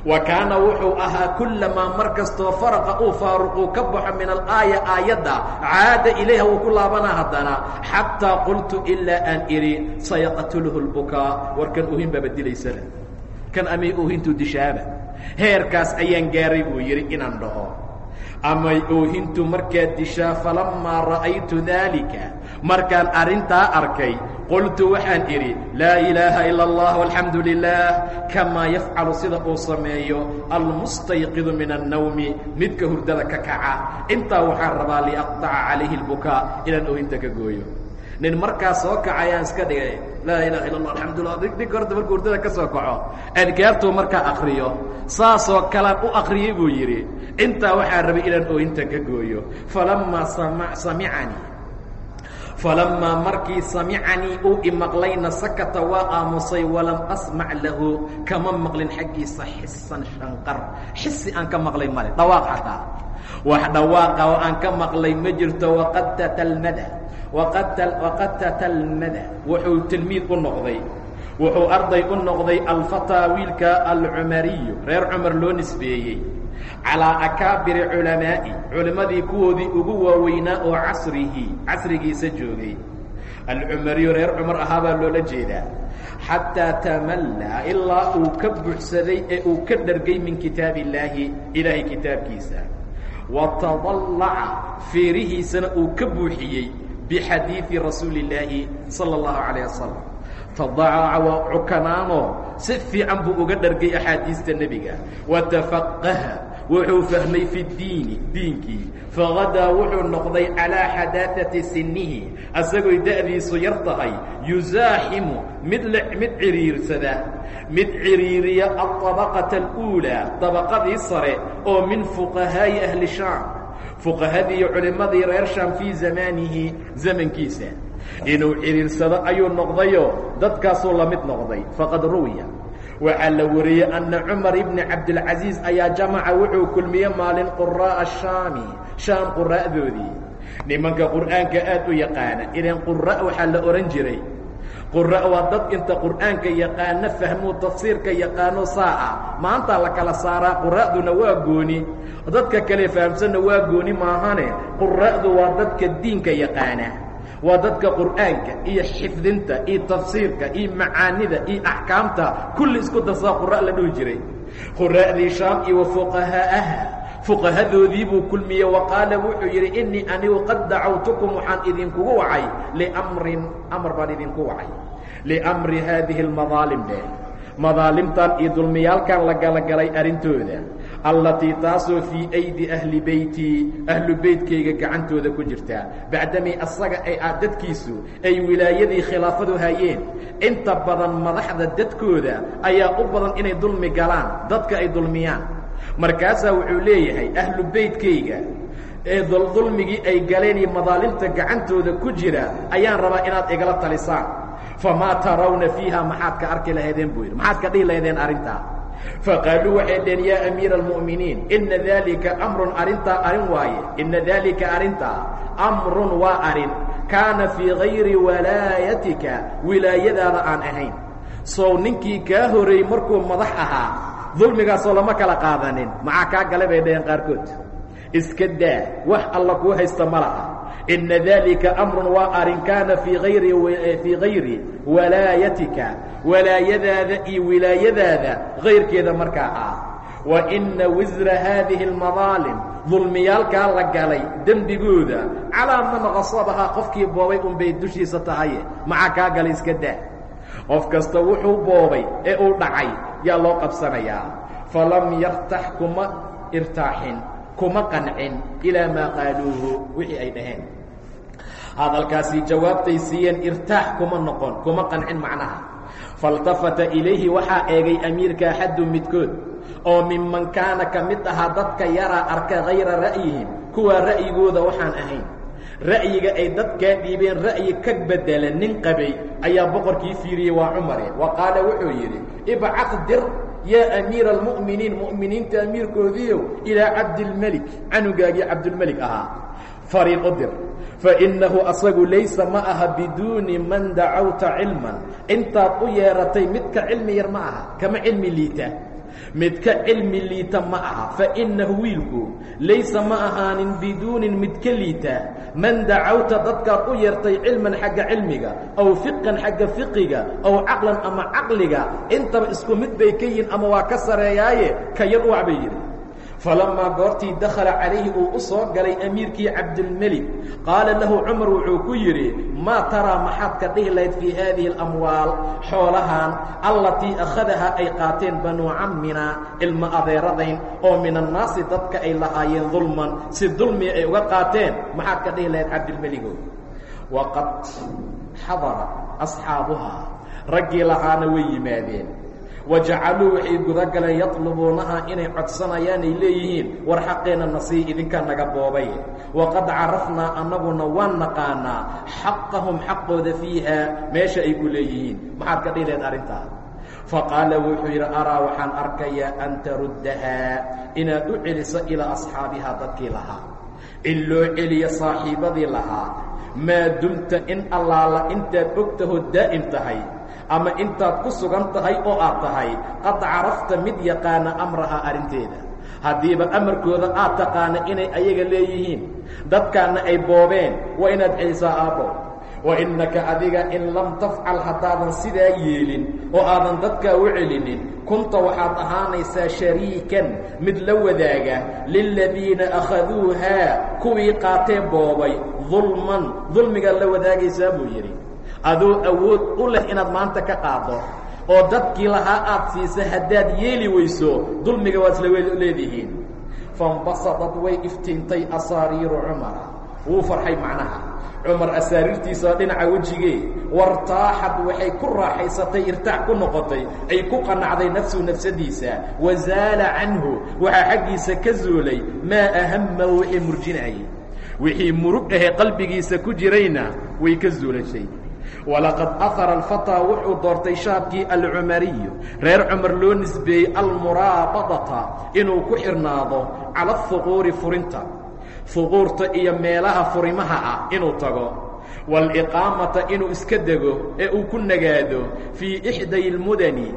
A: wa kaana wuxuu ahaa kullamaa mar kastoo faraqa uu faaruquu ka baxo min alaaya aayadda caada ilayha wuu ku laabanaa haddana xataa qultu ilaa aan idhi sayaqtuluhu lbukaa war kan oohin baaba dilaysana kan amay oohintu dishaaba heerkaas ayaan gaaray buu yidhi inaan dhaho amay oohintu markaa dishaa falammaa ra'aytu daalika? Markaan arrintaa arkay qultu waxaan idhi laa ilaaha ila allah alxamdu lilah kamaa yafcalu sida uu sameeyo almustayqidu min annawmi midka hurdada ka kaca. Intaa waxaan rabaa liaqtaca calayhi lbukaa inaan oohinta ka gooyo nin markaa soo kacayaan iska dhigay. Laa ilaha illa allah alxamdulilah dhig horta markuu hurdada ka soo kaco. Adkaartuu markaa akriyo saasoo kalaan u akriyey buu yidhi intaa waxaa rabay inaan oohinta ka gooyo. Falamaa samicanii falamaa markii samicanii uu imaqlayna sakata waa aamusay walam asmac lahu kama maqlin xaggiisa xisan shanqar. Xisi aan ka maqlay male dhawaaq xataa. Wax dhawaaqa oo aan ka maqlay ma jirto waqad tatalmada waqad tatalmada wuxuu tilmiid u noqday wuxuu arday u noqday alfataa wiilka alcumariyu reer cumar loo nisbeeyey calaa akaabiri culamaa'i culimmadii kuwoodii ugu waaweynaa oo casrihi casrigiisa joogay alcumariyu reer cumar ahaa baa loola jeedaa xataa tamallaa ilaa uu ka buuxsaday ee uu ka dhargay min kitaab illaahi ilaahay kitaabkiisa wa tadallaca feerihiisana uu ka buuxiyey bixadiidi rasuuli illaahi sala allahu calayh wasalam tadacaca waa cukanaanoo si fiican buu uga dhargay axaadiista nebiga. Watafaqaha wuxuu fahmay fi diini diinkii. Fagadaa wuxuu noqday calaa xadaadati sinihi asagoy da'diisu yar tahay. Yusaaximu mid mid ciriirsada. Mid ciriiriya aطabaqata aluulaa dabaqadii sare oo min fuqahaa'i ahli shaam. Fuqahadii culimmadii reer shaam fii zamaanihi zamankiisa inuu ciriirsado ayuu noqdayo dadkaasuu la mid noqday. Faqad ruwiya waxaa la wariyey anna cumar ibni cabdilcasiis ayaa jamaca wuxuu kulmiyey maalin quraa'a shaami shaam quraa'doodii. Nimanka qur'aanka aad u yaqaana idan qura' waxaa la odhan jiray. Qura' waa dad inta qur'aanka yaqaano fahmuu tafsiirka yaqaano saaca maantaa la kala saaraa qura'duna waa gooni. Dadka kale fahamsanna waa gooni maahane. Qura'du waa dadka diinka yaqaana waa dadka qur'aanka iyo xifdinta iyo tafsiirka iyo macaanida iyo axkaamta. Kulli isku darsaa qura' la dhihi jiray. Qura'dii shaam iyo wa fuqahaa'aha fuqahadoodii buu kulmiyey wa qaala wuxuu yidhi innii anigu qad dacawtukum waxaan idinkugu wacay liamrin amar baan idinku wacay. Liamri haadihi almadaalim dheh madaalimtan iyo dulmiyaalkan la galagalay arrintooda allatii taasoo fii aydi ahli beyti ahlu beytkayga gacantooda ku jirtaa bacdamay asaga ay dadkiisu ay wilaayadii khilaafadu hayeen inta badan madaxda dadkooda ayaa u badan inay dulmi galaan dadka ay dulmiyaan. Markaasaa wuxuu leeyahay ahlu beytkayga ee dulmigii ay galeen iyo madaalimta gacantooda ku jira ayaan rabaa inaad igala talisaan. Famaa tarawna fiiha maxaad ka arki lahaydeen buu yidhi. Maxaad ka dhihi lahaydeen arrintaa faqaaluu waxay dhaheen yaa amiira almu'miniin ina daalika amrun arrintaa arrin waaye ina daalika arrintaa amrun waa arrin kaana fii gayri walaayatika wilaayadaada aan ahayn sow ninkii kaa horeeyey markuu madax ahaa dulmigaasoo lama kala qaadanin maxaa kaa gala bay dhaheen qaarkood iska daa. Wax alla kuu haysta ma laha. Ina dalika amrun waa arrin kaana fii ayri fii gayri walaayatika. Walaayadaada iyo wilaayadaada kayrkeeda markaa ah. Wa ina wisra haadihi almadaalim dulmiyaalkaa la galay dembigooda calaa man qasabahaa qofkii boobay unbay dushiisa tahaye maxaa kaa galay iska daa? Qof kasta wuxuu boobay ee uu dhacay yaa loo qabsanayaa. Falam yartax kuma irtaaxin kuma qancin ilaa maa qaaluuhu wixii ay dhaheen. Hadalkaasi jawaabtay siiyeen irtaax kuma noqon kuma qancin macnaha. Faاltafata ilayhi waxaa eegay amiirka axadu midkood oo miman kaana ka mid ahaa dadka yaraa arka hayra ra'yihim kuwaa ra'yigooda waxaan ahayn. Ra'yiga ay dadkaa dhiibeen ra'yi ka bedela nin qabay ayaa boqorkii fiiriyey waa cumare wa qaala wuxuu yidhi ibcaq dir yaa amiira almu'miniin mu'miniinta amiirkoodiiow ilaa cabdilmelik canugaagii cabdulmelik ahaa. Fariin u dir fainnahu asagu laysa ma aha biduuni man dacawta cilman. Intaad u yeeratay midka cilmi yar ma aha kama cilmi liita midka cilmi liita ma aha fainahu wiilku laysa ma ahaanin biduunin midka liita. Man dacawta dadkaad u yeertay cilman xagga cilmiga aw fiqan xagga fiqiga aw caqlan ama caqliga intaba isku mid bay ka yihiin ama waa ka sareeyaaye ka yar uwac bay yidhi falamaa goortii dakhala calayhi uu u soo galay amiirkii cabdilmelik qaala lahu cumar wuxuu ku yidhi maa taraa maxaad ka dhihi lahayd fii haadihi alamwaal xoolahan allatii akhadahaa ay qaateen banuu cammina ilma adeeradayn oo min annaasi dadka ay lahaayeen dulman si dulmiga ay uga qaateen maxaad ka dhihi lahayd cabdilmeligow waqad xadara asxaabuhaa raggii lahaana way yimaadeen wajacaluu waxay guda galeen yatlubuunaha inay codsanayaan ay leeyihiin war xaqeenna nasii idinkaa naga boobay. Waqad carafnaa annaguna waan naqaanaa xaqahum xaqooda fiiha meesha ay ku leeyihiin. Maxaad ka dhihileed arrintaa? Faqaala wuxuu yidhi araa waxaan arkayaa an taruddahaa inaad u celiso ilaa asxaabihaa dadkii lahaa. In loo celiyo saaxiibadii lahaa. Maa dumta in allaala intaad ogtaho daa'im tahay ama intaad ku sugan tahay oo aad tahay qad carafta mid yaqaana amrahaa arrinteeda. Haddiiba amarkooda aad taqaana inay ayaga leeyihiin dadkaanna ay boobeen waa inaad celisaa aabbo wa innaka adiga in lam tafcal haddaadan sidaa yeelin oo aadan dadkaa u celinin kunta waxaad ahaanaysaa shariikan mid la wadaaga liladiina akhaduuhaa kuwii qaatee boobay dulman dulmigaad la wadaagaysaa buu yidhi adoo awood u leh inaad maanta ka qaado oo dadkii lahaa aad siisa haddaad yeeli weyso dulmiga waad isla leedihiin. Fainbasadad way iftiintay asaariiru cumara wuu farxay macnaha. Cumar asaariirtiisa dhinaca wejigee wartaaxad waxay ku raaxaysatay irtaax ku noqotay ay ku qanacday nafsu nafsadiisa. Wazaala canhu waxaa xaggiisa ka zuulay maa ahamahu wixii murjinayay wixii murug ahee qalbigiisa ku jirayna way ka zuulashay walaqad ahara alfataa wuxuu doortay shaabkii alcumariyu reer cumar loo nisbeeyey almuraabadata inuu ku xidhnaado cala ahuquuri furinta fuquurta iyo meelaha furimaha ah inuu tago waaliqaamata inuu iska dego ee uu ku nagaado fii ixday almudani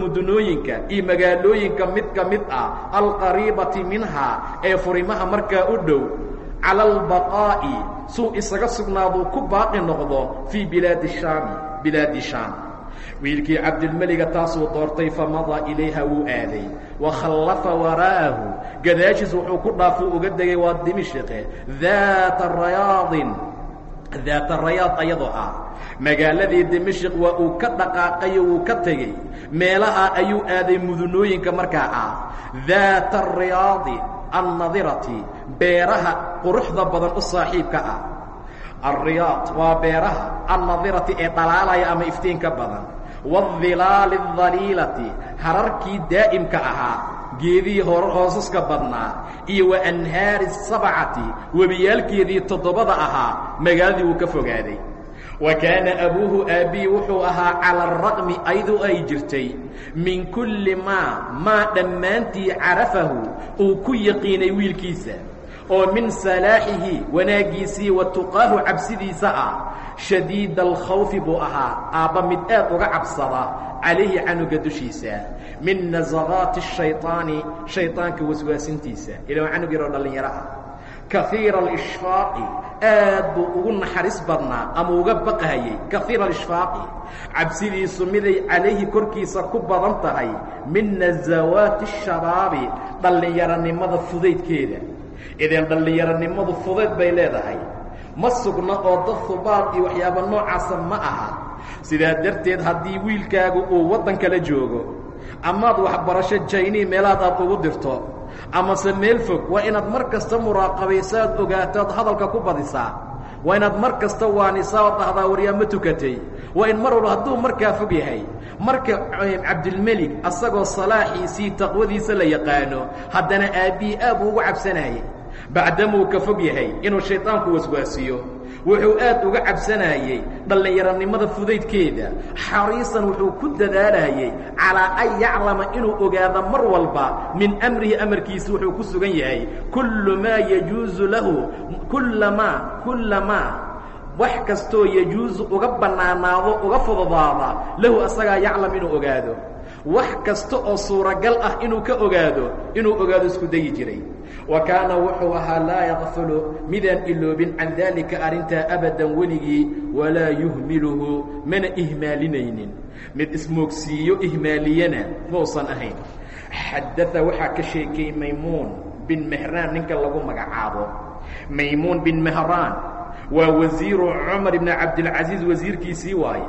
A: mudunooyinka iyo magaalooyinka mid ka mid ah alqariibati minhaa ee furimaha markaa u dhow cala albaqaa'i suu isaga sugnaaduu ku baaqi noqdo fii bilaadi shaami bilaadi shaam. Wiilkii cabdilmeliga taasuu doortay famadaa ilayha wuu aaday. Wakhallafa waraa'ahu gadaashiis wuxuu ku dhaafuu uga degay waa dimishiqe daata rayaadin daata rayaad ayadoo ah. Magaaladii dimishiq waa uu ka dhaqaaqayo wuu ka tegey. Meelaha ayuu aaday mudunooyinka markaa ah. Daata ariyaadi annadirati beeraha quruxda badan u saaxiibka ah. Alriyaad waa beeraha annadirati ee dhalaalaya ama iftiinka badan. Waadilaali adaliilati hararkii daa'imka ahaa geedihii hor hoosaska badnaa iyo wa anhaari sabcati webiyaalkeedii toddobada ahaa magaaladii wuu ka fogaaday wa kaana abuuhu aabbihi wuxuu ahaa cala araqmi ayadoo ay jirtay. Min kulli maa maa dhammaantii carafahu uu ku yaqiinay wiilkiisa. Oo min salaaxihi wanaaggiisii wa tuqaahu cabsidiisa ah. Shadiida alkhawfi buu ahaa aabba mid aad uga cabsada calayhi canuga dushiisa. Min nasaqaati shayطaani shayطaanka waswaasintiisa. Ila waa canug yaroo dhallinyaro ah kaiira alishfaaqi aad buu ugu naxariis badnaa ama uga baqahayey kaiira alishfaaqi cabsidiisu miday calayhi korkiisa ku badan tahay min nasawaati الshabaabi dhallinyaronimada fudaydkeeda. Ideen dhallinyaronimadu fudayd bay leedahay. Ma sugna oo dad hubaal iyo waxyaaba noocaasa ma aha. Sidaa darteed haddii wiilkaagu uu waddan joogo amaad waxbarasho jaynihi meelahaad aad ugu dirto. Amase meel fog waa inaad mar kasta muraaqabaysaad ogaatood hadalka ku badisaa. Waa inaad mar kasta waanisaa ood dhahdaa waryaa ma tukatay. Waa in mar walba hadduu markaa fog yahay. Marka cabdilmelik asagoo salaaxiisii taqwadiisa la yaqaano haddana aabbihii aad buu ugu cabsanayay. Bacdamuu ka fog yahay inuu shaydaanku waswaasiyo wuxuu aad uga cabsanayey dhallinyaronimada fudaydkeeda. Xariisan wuxuu ku dadaalayey calaa an yaclama inuu ogaado mar walba min amrihi amarkiisa wuxuu ku sugan yahay kullu maa yajuusu lahu kullamaa kullamaa wax kastoo yajuusu uga bannaanaado uga fududaada lahu asagaa yaclam inuu ogaado. Wax kasta oo suuragal ah inuu ka ogaado inuu ogaado isku dayi jiray wa kaana wuxuu ahaa laa yakfulu midaan iloobin can daalika arrintaa abadan weligii walaa yuhmiluhu mana ihmaalinaynin. Mid ismoogsiiyo ihmaaliyana mausan ahayn. Xadaa waxaa ka sheekayey maymuun bin mehraan ninka lagu magacaabo. Maymuun bin mehraan waa wasiiru cumar ibn cabdilcasiis wasiirkiisii waaye.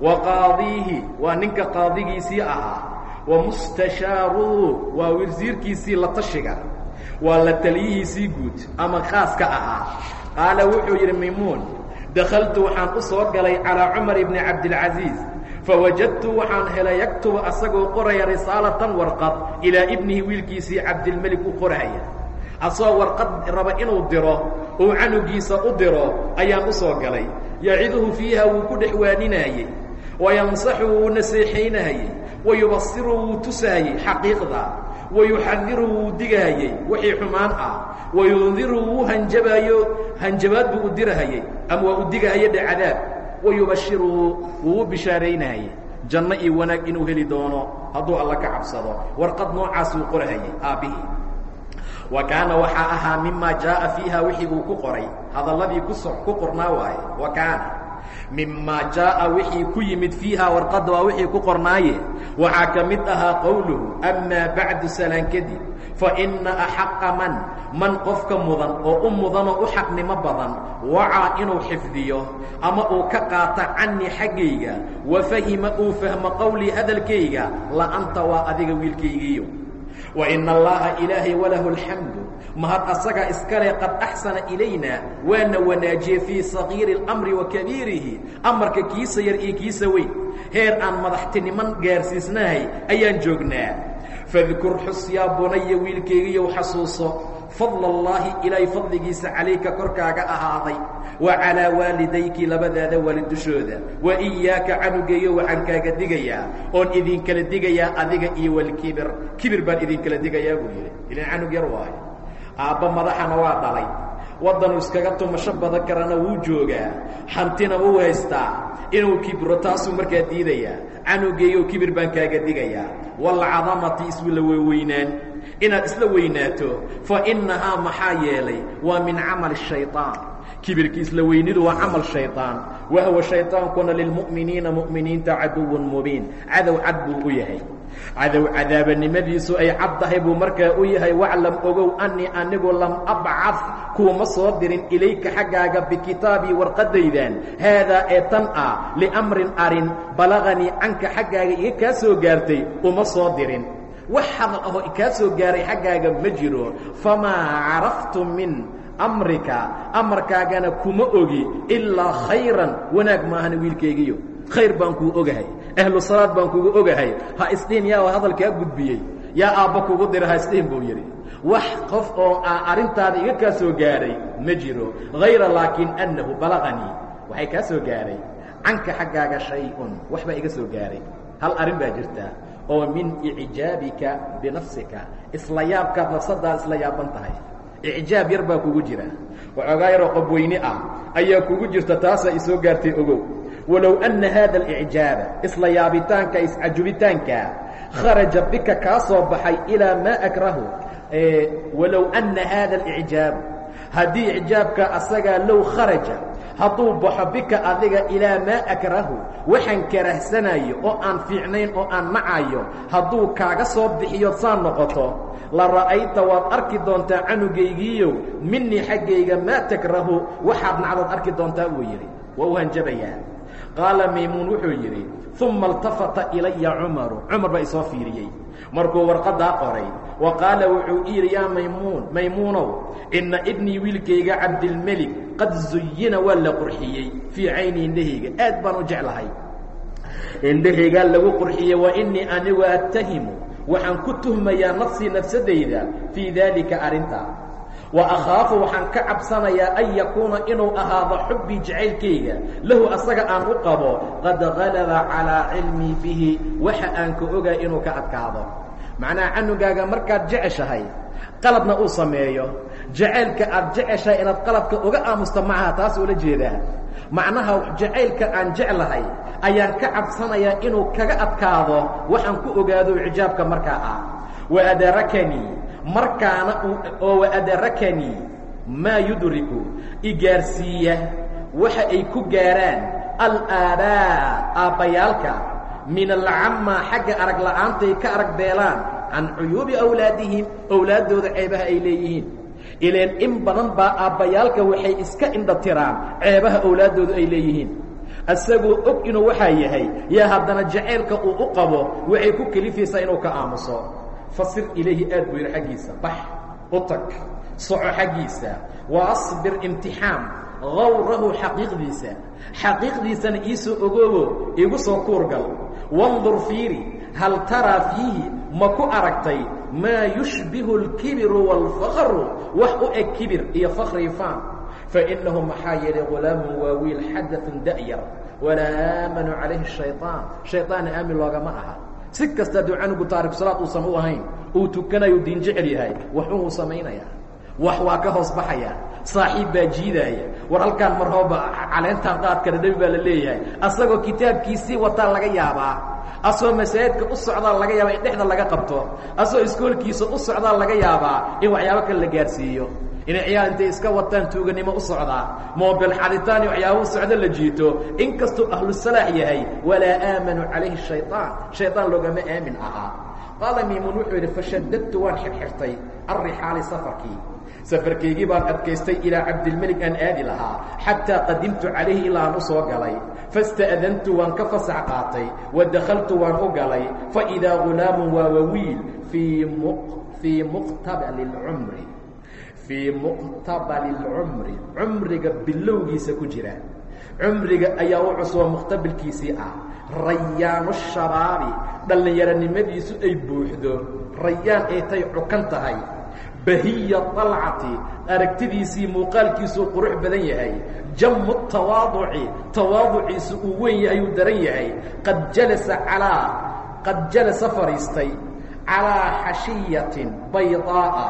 A: Wa qaadiihi waa ninka qaadigiisii ahaa. Wa mustashaaruhu waa wasiirkiisii la tashiga waa la taliyihiisii guud ama khaaska ahaa. Qaala wuxuu yidhi maymuun dakhaltu waxaan u soo galay calaa cumar ibni cabdilcasiis. Fawajadtu waxaan helay yaktubu asagoo qoraya risaalatan warqad ilaa ibnihi wiilkiisii cabdilmelik u qoraya asagoo warqad raba inuu diro uu canugiisa u diro ayaan u soo galay. Yaciduhu fiiha wuu ku dhex waaninaayey wayansaxu wuu naseexaynayey wayubasiru wuu tusaayey xaqiiqda wayuxadiru wuu digaayey wixii xumaan ah wayundiru wuu hanjabaayo hanjabaad buu u dirahayey ama waa u digahaye dhe cadaab wayubashiruhu wuu u bishaaraynayay janno iyo wanaag inuu heli doono hadduu alla ka cabsado warqad noocaas uu qorahayay aabbihii wa kaana waxaa ahaa mima jaaءa fiiha wixii uu ku qoray hadalladii ku qornaa waaye wa kaana mima jaaءa wixii ku yimid fiiha warqadda waa wixii ku qornaaye. Waxaa ka mid ahaa qowluhu amaa bacdu salaan kadib faina axaqa man man qofka mudan oo u mudanoo u xaqnimo badan wacaa inuu xifdiyo ama uu ka qaato canii xaggayga wa fahima uu fahmo qowlii hadalkayga la anta waa adiga wiilkaygiiyo waina allaha ilaahay walahu alxamdu mahad asagaa iskale qad axsana ilayna waana wanaajiyey sagiiri اlamri wa kabiirihi. Amarka kiisa yar iyo kiisa weyn. Heer aan madaxtiniman gaarsiisnahay ayaan joognaa. Fadkur xus yaa bunaya wiilkaygiiyow xasuuso fadl allaahi ilaahay fadligiisa calayka korkaaga ahaaday wa calaa waalidayki labadaada waalid dushooda wa iyaaka canugeeyo waxaan kaaga digayaa oon idinkala digayaa adiga iyo walkibir kibir. Baan idinkala digayaa buu yidhi. Ilan canug yar waayo. Aabba madaxana waa dhalay. Waddanu iskaga tumasho badan karana wuu joogaa. Hantina wuu haystaa. Inuu kibro taasuu markaa diidayaa. Canugeeyo kibir baan kaaga digayaa. Walcadamati isla weweynaan inaad isla weynaato fa innahaa maxaa yeelay waa min camali shayطaan kibirki isla weynidu waa camal shayطaan wahwa shayطaankuna lilmu'miniina mu'miniinta caduwun mubiin cadow cad buu u yahay cadow cadaabanimadiisu ay cad tahay buu markaa u yahay waclam ogow annii anigu lam abcad kuuma soo dirin ilayka xaggaaga bikitaabii warqadaydan haadaa ee tan ah liamrin arin balaganii canka xaggaaga iga kaa soo gaartay uma soo dirin wax hadal ahoo kaa soo gaaray xaggaaga ma jiro. Famaa caraftu min amrika amarkaagana kuma ogi ilaa khayran wanaag maahana wiilkaygiyo. Khayr baan kuu ogahay ahlu salaad baan kugu ogahay. Ha isdhihin yaa hadalkaa gudbiyey. Yaa aabba kugu dira ha isdhihin buu yidhi. Wax qof oo aan arrintaada iga kaa soo gaaray ma jiro. Hayra laakiin annahu balaganii. Waxay kaa soo gaaray. Canka xaggaaga shay-un wax baa iga soo gaaray. Hal arrin baa jirta oo min icjaabika binafsika. Isla yaabkaad nafsadaada isla yaaban tahay. Icjaab yar baa kugu jira. Waxoogaa yaroo qobweyne ah ayaa kugu jirta taasaa isoo gaartay ogow. Walow anna haada alicjaaba isla yaabitaanka iscajubitaanka kharaja bika kaa soo baxay ilaa maa akrahu. Walow anna haada alicjaab haddii icjaabka asagaa low kharaja hadduu baxo bika adiga ilaa maa akrahu waxaan karahsanayo oo aan fiicnayn oo aan nacayo hadduu kaaga soo bixiyo saa noqoto la ra'ayta waad arki doontaa canugaygiiyow minii xaggayga maa takrahu waxaad nacdood arki doontaa buu yidhi. Waa u hanjabayaa. Qaala maymuun wuxuu yidhi uma اltafata ilaya cumaru. Cumar baa isoo fiiriyey. Markuu warqaddaa qoray wa qaala wuxuu yidhi yaa maymuun maymuunow inna ibnii wiilkayga cabdilmelik qad zuyina waa la qurxiyey fii cayni indhahayga. Aad baan u jeclahay. Indhahaygaa lagu qurxiyey wa inii anigu attahimu. Waxaan ku tuhmayaa nafsii nafsadayda fii daalika arrintaa wa akhaafu waxaan ka cabsanayaa an yakuuna inuu ahaado xubbii jacaylkayga. Lahu asaga aan u qabo qad galaba calaa cilmii bihi. Waxa aan ka ogaa inuu ka adkaado. Macnaha canugaaga markaad jeceshahay qaladna uu sameeyo jacaylka aad jeceshahay inaad qaladka uga aamusto macaha taas ula jeedaa. Macnaha jacaylka aan jeclahay ayaan ka cabsanayaa inuu kaga adkaado waxaan ku ogaado xijaabka markaa ah. Wa adarakanii markaana oo waadarakanii maa yudriku igaarsiiya waxa ay ku gaaraan alaabaa aabbayaalka min alcamma xagga arag la'aantay ka arag beelaan can cuyuubi awlaadihim owlaaddooda ceebaha ay leeyihiin ileen in badan baa aabbayaalka waxay iska indhatiraan ceebaha owlaaddoodu ay leeyihiin. Asagoo og inuu waxaa yahay yaa haddana jacaylka uu u qabo waxay ku kelifaysaa inuu ka aamuso. Fasir ilayhi aad buu yidhi xaggiisa bax u tag soco xaggiisa wa asbir imtixaam gawrahu xaqiiqdiisa. Xaqiiqdiisana iisoo ogoobo igu soo kuurgal. Wandur fiiri hal taraa fiihi ma ku aragtay maa yushbihu اlkibiru wاlfakru wax u eg kibir iyo fakri faan fainahu maxaa yeelay hulaamun waa wiil xadaثun da'yar walaa aamanu calayhi الشhayطaan shayطaanna aamin loogama aha si kasta hadduu canugu taariku salaad uusan u ahayn uu tukanayo diin jecel yahay wax unuu samaynayaa wax waa ka hoos baxaya saaxiib baa jiidaaya war halkaan mar hooba caleentaan qaadkana nebi baa la leeyahay. Asagoo kitaabkiisii wataa laga yaabaa. Asagoo masaajidka u socdaa laga yaabaa in dhexda laga qabto. Asagoo iskoolkiisa u socdaa laga yaabaa in waxyaabo kale la gaarsiiyo. Inay ciyaal intay iska wataan tuuganimo u socdaa moobel xaditaan iyo u socdo la jiito. In kastuu ahlusalaax yahay walaa aamanu calayhi shayطaan shayطaan loogama aamin ahaa qaala miimuun wuxuu yidhi fashadadtu waan xirxirtay alrixaali safarkii safarkaygii baan adkaystay ilaa cabdilmelig aan aadi lahaa xataa qadimtu calayhi ilaa aan u soo galay. Fasta'dantu waan ka fasax qaatay wa dakhaltu waan u galay faidaa gulaamun waa wawiil fii muqtabali اlcumri fii muqtabali اlcumri cumriga bilowgiisa ku jira. Cumriga ayaa u cusbo muqtabilkiisii ah. Rayaanu shabaabi dhallinyaronimadiisu ay buuxdo. Rayaan ay tay cukan tahay bahiya طalcati aragtidiisii muuqaalkiisuu qurux badan yahay. Jamu tawaaduci tawaaduciisu uu weyn yahay uu daran yahay. Qad jalasa calaa qad jalasa fadhiistay calىa xashiyatin baydaa'a.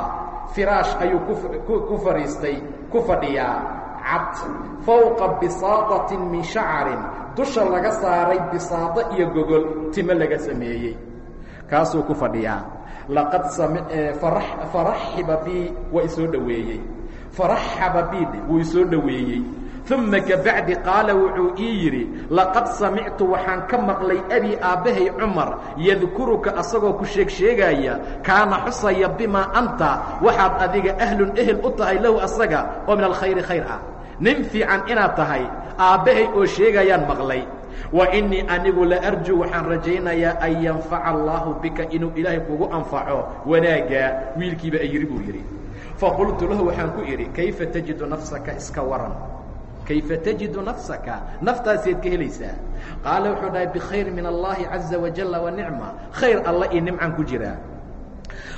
A: Firaash ayuu ku fadhiistay ku fadhiyaa. Cad fowqa bisaadatin min shacarin dusha laga saaray bisaado iyo gogol timo laga sameeyey. Kaasuu ku fadhiyaa laqad faraxiba bi waa isoo dhoweeyey. Faraxaba bi wuu isoo dhoweeyey. Uma kabacdi qaala wuxuu ii yidhi laqad samictu waxaan ka maqlay abi aabbahay cumar yadkuruka asagoo ku sheeg sheegaaya kaana xusaya bimaa anta waxaad adiga ahlun ehel u tahay lahu asaga oo min alkhayri khayr ah nin fiican inaad tahay aabbahay oo sheegayaan maqlay. Wa innii anigu la arjuu waxaan rajaynayaa an yanfaca allaahu bika inuu ilaahay kugu anfaco wanaaggaa wiilkiiba ayiri buu yidhi. Faqultu lahu waxaan ku idhi kayfa tajidu nafsaka? Iska waran. Kayfa tajidu nafsaka? Naftaaseed ka helaysaa. Qaala wuxuu dhahay bikhayr min allahi caza wajalla wa nicma. Khayr alla iyo nimcan ku jiraa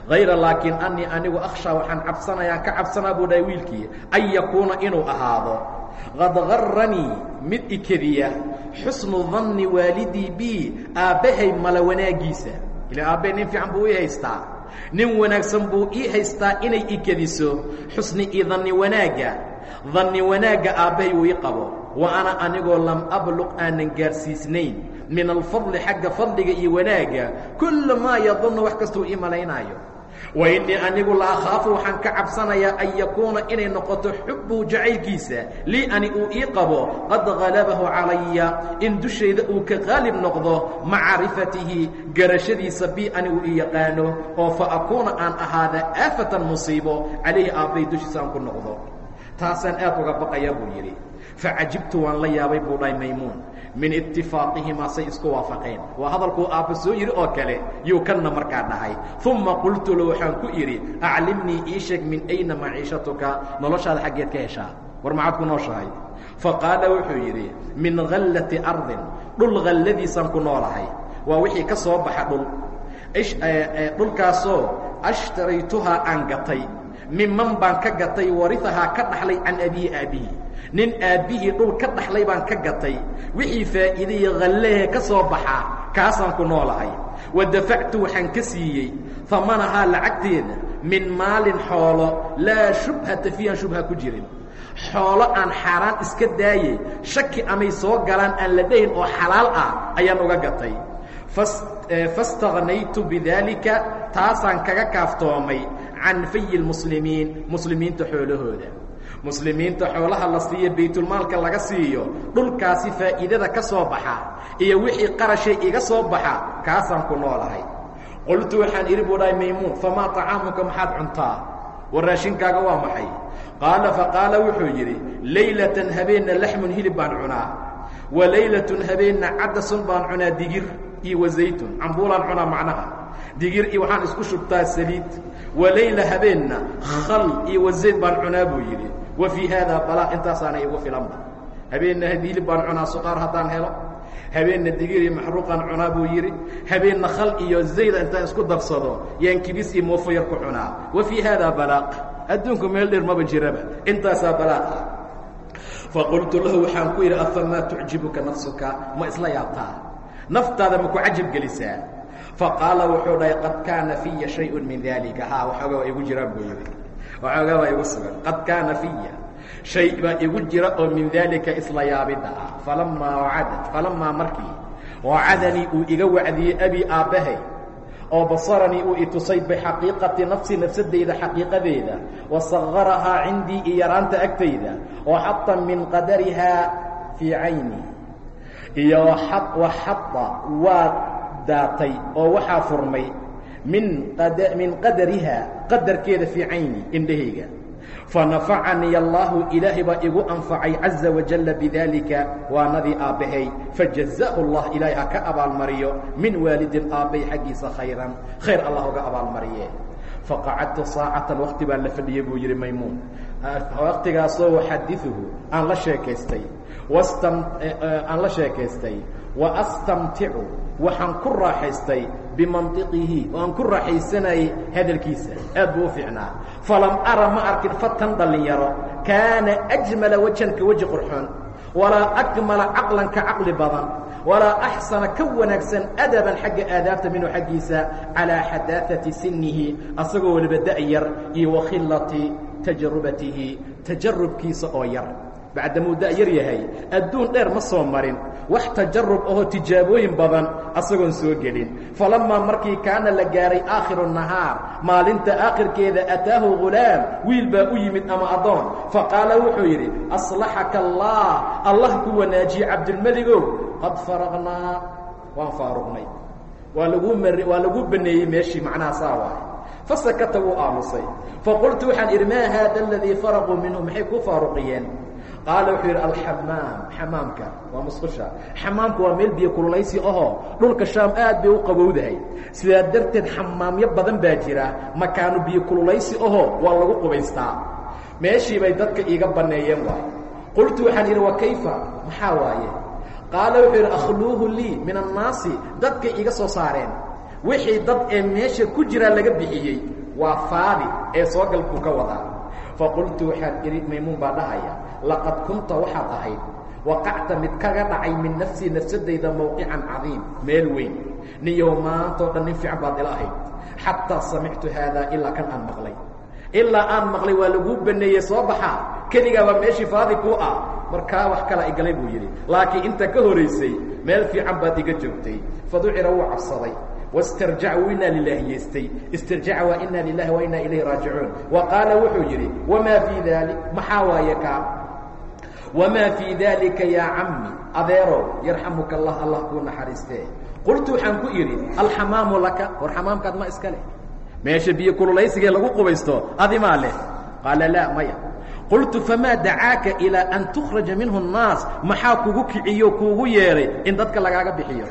A: hayra laakiin anii anigu akhshaa waxaan cabsanayaa ka cabsanaa buu dhahay wiilkii an yakuuna inuu ahaado. Qad garanii mid ikediya xusnu danni waalidii bi aabbahay mala wanaagiisa ila aabbahay nin fiican buu ii haystaa. Nin wanaagsan buu ii haystaa inay ikediso xusni iyo danni wanaagga danni wanaagga aabbahay uu ii qabo. Wa ana anigoo lam abluq aanan gaarsiisnayn min alfadli xagga fadliga iyo wanaagga kulla maa yadunnu wax kastuu ii malaynaayo. Wa innii anigu la akhaafu waxaan ka cabsanayaa an yakuuna inay noqoto xubbuhu jacaylkiisa lii ani uu ii qabo qad halabahu calaya in dushayda uu ka qaalib noqdo macrifatihi garashadiisa bi anigu ii yaqaano oo fa akuuna aan ahaada aafatan musiibo calayhi aabbay dushiisa aan ku noqdo. Taasaan aad uga baqaya buu yidhi. Facajibtu waan la yaabay buu dhahay maymuun min itifaaqihimaa say isku waafaqeen. Waa hadalkuu aabba soo yidhi oo kale yuu kanna markaa dhahay. Uma qultu la waxaan ku idhi aclimnii ii sheeg min ayna maciishatuka? Noloshaada xaggeed ka heshaa. War maxaad ku nooshahay. Faqaala wuxuu yidhi min hallati ardin dhul halladiisaan ku noolahay. Waa wixii ka soo baxa dhul. Dhulkaasoo ashtaraytuhaa aan gatay. Miman baan ka gatay warihahaa ka dhaxlay can abihi aabbihi nin aabbihii dhul ka dhaxlay baan ka gatay. Wixii faa'iidaiyo hallehe ka soo baxa kaasaan ku noolahay. Wa dafactu waxaan ka siiyey. Famanahaa lacagteeda min maalin xoolo laa shubhata fiihan shubha ku jirin. Xoolo aan xaaraan iska daayey shaki amay soo galaan aan la dhahin oo xalaal ah ayaan uga gatay. Fastaknaytu bidaalika taasaan kaga kaaftoomay. Can fayi lmuslimiin muslimiinta xoolahooda muslimiinta xoolaha la siiyo baytulmaalka laga siiyo dhulkaasi faa'iidada ka soo baxa iyo wixii qarashay iga soo baxa kaasaan ku noolahay. Qultu waxaan idhi buu dhahay maymuun famaa طacaamuka maxaad cuntaa? War raashinkaaga waa maxay? Qaala faqaala wuxuu yidhi laylatan habeenna laxmun hilib baan cunaa wa laylatun habeenna cadasun baan cunaa digir iyo wazaytun cambuulaan cunaa macnaha digir iyo waxaan isku shubtaa saliid. Wa layla habeenna khal iyo wazayd baan cunaa buu yidhi wa fii haadaa balaa intaasaana igu filanba habeenna hilib baan cunaa suqaar haddaan helo. Habeenna digir iyo maxruuqaan cunaa buu yidhi. Habeenna khal iyo zayda intaan isku darsado yaan kibis iyo moofo yar ku cunaa. Wa fii haadaa balaaq adduunku meel dheer maba jiraba. Intaasaa balaaq ah. Faqultu lahu waxaan ku yidhi afamaa tucjibuka nafsuka? Ma isla yaabtaa? Naftaada ma ku cajab gelisaa? Faqaala wuxuu dhahay qad kaana fiya shayun min daalika. Haa waxooga waxoogaa baa igu sugan qad kaana fiya shay baa igu jira oo min daalika isla yaabidda ah. Falamaa wacada falamaa markii wacadanii uu iga wacdiyey abi aabbahay oo basaranii uu itusay bixaqiiqati nafsi nafsadayda xaqiiqadeeda. Wa sagarahaa cindii iyo yaraanta agtayda oo xata min qadarihaa fii cayni. Iyo wa xata waa daatay oo waxaa furmay min qadarihaa qadarkeeda fii cayni indhahayga. Fanafacanii allaahu ilaahay baa igu anfacay caza wajalla bidaalika waanadii aabbahay. Fajazahu allah ilaahay ha ka abaalmariyo min waalidin aabbay xaggiisa khayran. Khayr allah uga abaalmariye. Faqacadtu saacatan wakti baan la fadhiyey buu yidhi maymuun. Waktigaasoo waxadiuhu aan la sheekaystay. Aan la sheekaystay. Wa astamticu waxaan ku raaxaystay bimantiqihi oo aan ku raaxaysanayay hadalkiisa. Aad buu u fiicnaa. Falam ara ma arkin fatan dhallinyaro. Kaana ajmala wajanka weji qurxoon. Walaa akmala caqlan ka caqli badan. Walaa axsana ka wanaagsan adaban xagga aadaabta minhu xaggiisa calaa xadaahati sinihi asagoo weliba da'yar iyo wakhilati tajrubatihi tajarubkiisa oo yar bacdamuu da'yar yahay adduun dheer ma soo marin. Wax tajarub ahoo tijaabooyin badan asagoon soo gelin. Falamaa markii kaana la gaaray aakhiru nahaar maalinta aakhirkeeda ataahu ghulaam wiil baa u yimid ama addoon. Faqaala wuxuu yidhi aslaxaka allah allah ku wanaajiye cabdulmeligow qad faraqnaa. Waan faaruqnay. Waa laguu mar waa laguu baneeyey meeshii macnaha saa waay. Fasakata wuu aamusay. Faqultu waxaan idhi maa haada aladii faraquu minhu? Maxay ku faaruqiyeen qaala wuxuu yidhi alxamaam xamaamka waa musqusha. Xamaamka waa meel biyo kululaysi ahoo dhulka shaam aad bay u qabowdahay. Sidaa darteed xamaamyo badan baa jira. Makaanu biyo kululaysi ahoo waa lagu qubaystaa. Meeshii bay dadka iiga banneeyeen waay. Qultu waxaan idhi wa kayfa? Maxaa waaye? Qaala wuxuu yidhi akhluuhu lii min annaasi. Dadkay iiga soo saareen. Wixii dad ee meesha ku jiraa laga bixiyey waa faadi ee soogalkuu ka wadaa faqultu waxaan idhi maymuun baa dhahaya laqad kunta waxaad ahayd waqacta mid kaga dhacay min nafsii nafsadayda mawqican cadiim meel weyn niyow maantao dhan nin fiican baad ila ahayd xataa samictu haadaa ilaa kan aan maqlay ilaa aan maqlay waa laguu baneeyey soo baxaa keligaa waa meeshii faadi kuu ah markaa wax kala igalay buu yidhi laakiin inta ka horaysay meel fiican baad iga joogtay faducira wuu cabsaday wuu inaa lilaahiyeystay istirjaca waa inaa lilahi wa inaa ilayhi raajicuun wa qaala wuxuu yidhi wamaa fii daali maxaa waaye kaa wamaa fii daalika yaa cammi adeerow yarxamuka allah allah kuu naxariistee qultu waxaan ku idhi alxamaamu laka war xamaamkaad ma iska leh meesha biyo kululaysigee lagu qubaysto adimaa leh qaala laa maya qultu famaa dacaaka ilaa an tukhraja minhu الnaas maxaa kugu kiciyo kuugu yeedhay in dadka lagaaga bixiyo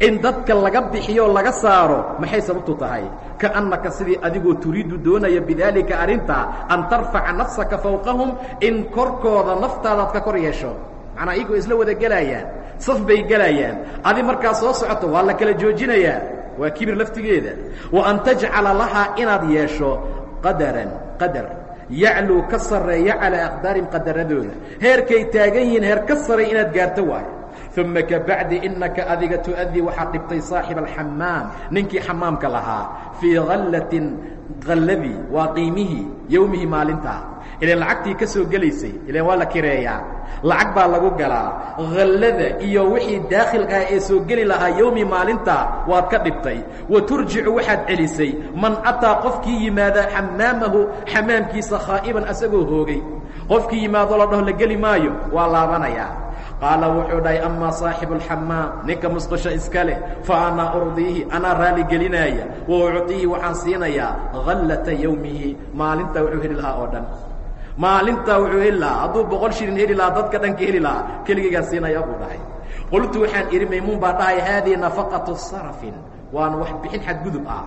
A: in dadka laga bixiyo laga saaro maxay sababtu tahay? Kaannaka sidii adigoo turiidu doonaya bidaalika arrintaa an tarfaca nafsaka fowqahum in korkooda naftaadaad ka kor yeesho. Macnaa iyagoo isla wada gelayaan saf bay gelayaan. Adi markaa soo socoto waa la kala joojinayaa. Waa kibir laftigeeda. Wa an tajcala lahaa inaad yeesho qadaran qadar. Yacluu ka sarreeya calaa aqdaarin qadaradooda heerkay taagan yihiin heer ka sarray inaad gaarto waayo uma kabacdi inaka adiga tu'adii waxaad dhibtay saaxiba alxamaam ninkii xamaamka lahaa fii hallatin halladii waa qiimihii yowmihi maalintaa ilan lacagtii ka soo gelaysay ilan waa la kireeyaa. Lacag baa lagu galaa. Hallada iyo wixii daakhilkaah ee soo geli lahaa yowmi maalintaa waad ka dhibtay. Wa turjicu waxaad celisay. Man ataa qofkii yimaada xamaamahu xamaamkiisa khaa'iban asagoo hoogay. Qofkii yimaadoo la dhaho la geli maayo waa laabanayaa qaala wuxuu dhahay amaa saaxibu alxamaam ninka musqusho iska leh fa anaa urdiihi anaa raali gelinaaya. Wa ucطiihi waxaan siinayaa hallata yowmihi maalintaa wuxuu heli lahaa oo dhan. Maalintaa wuxuu heli lahaa. Hadduu boqol shilin heli lahaa dadka dhanka heli lahaa keligaygaa siinayaa buu dhahay. Qultu waxaan idhi maymuun baa dhahay haadihi nafaqatu sarafin. Waana wax bixin xadgudub ah.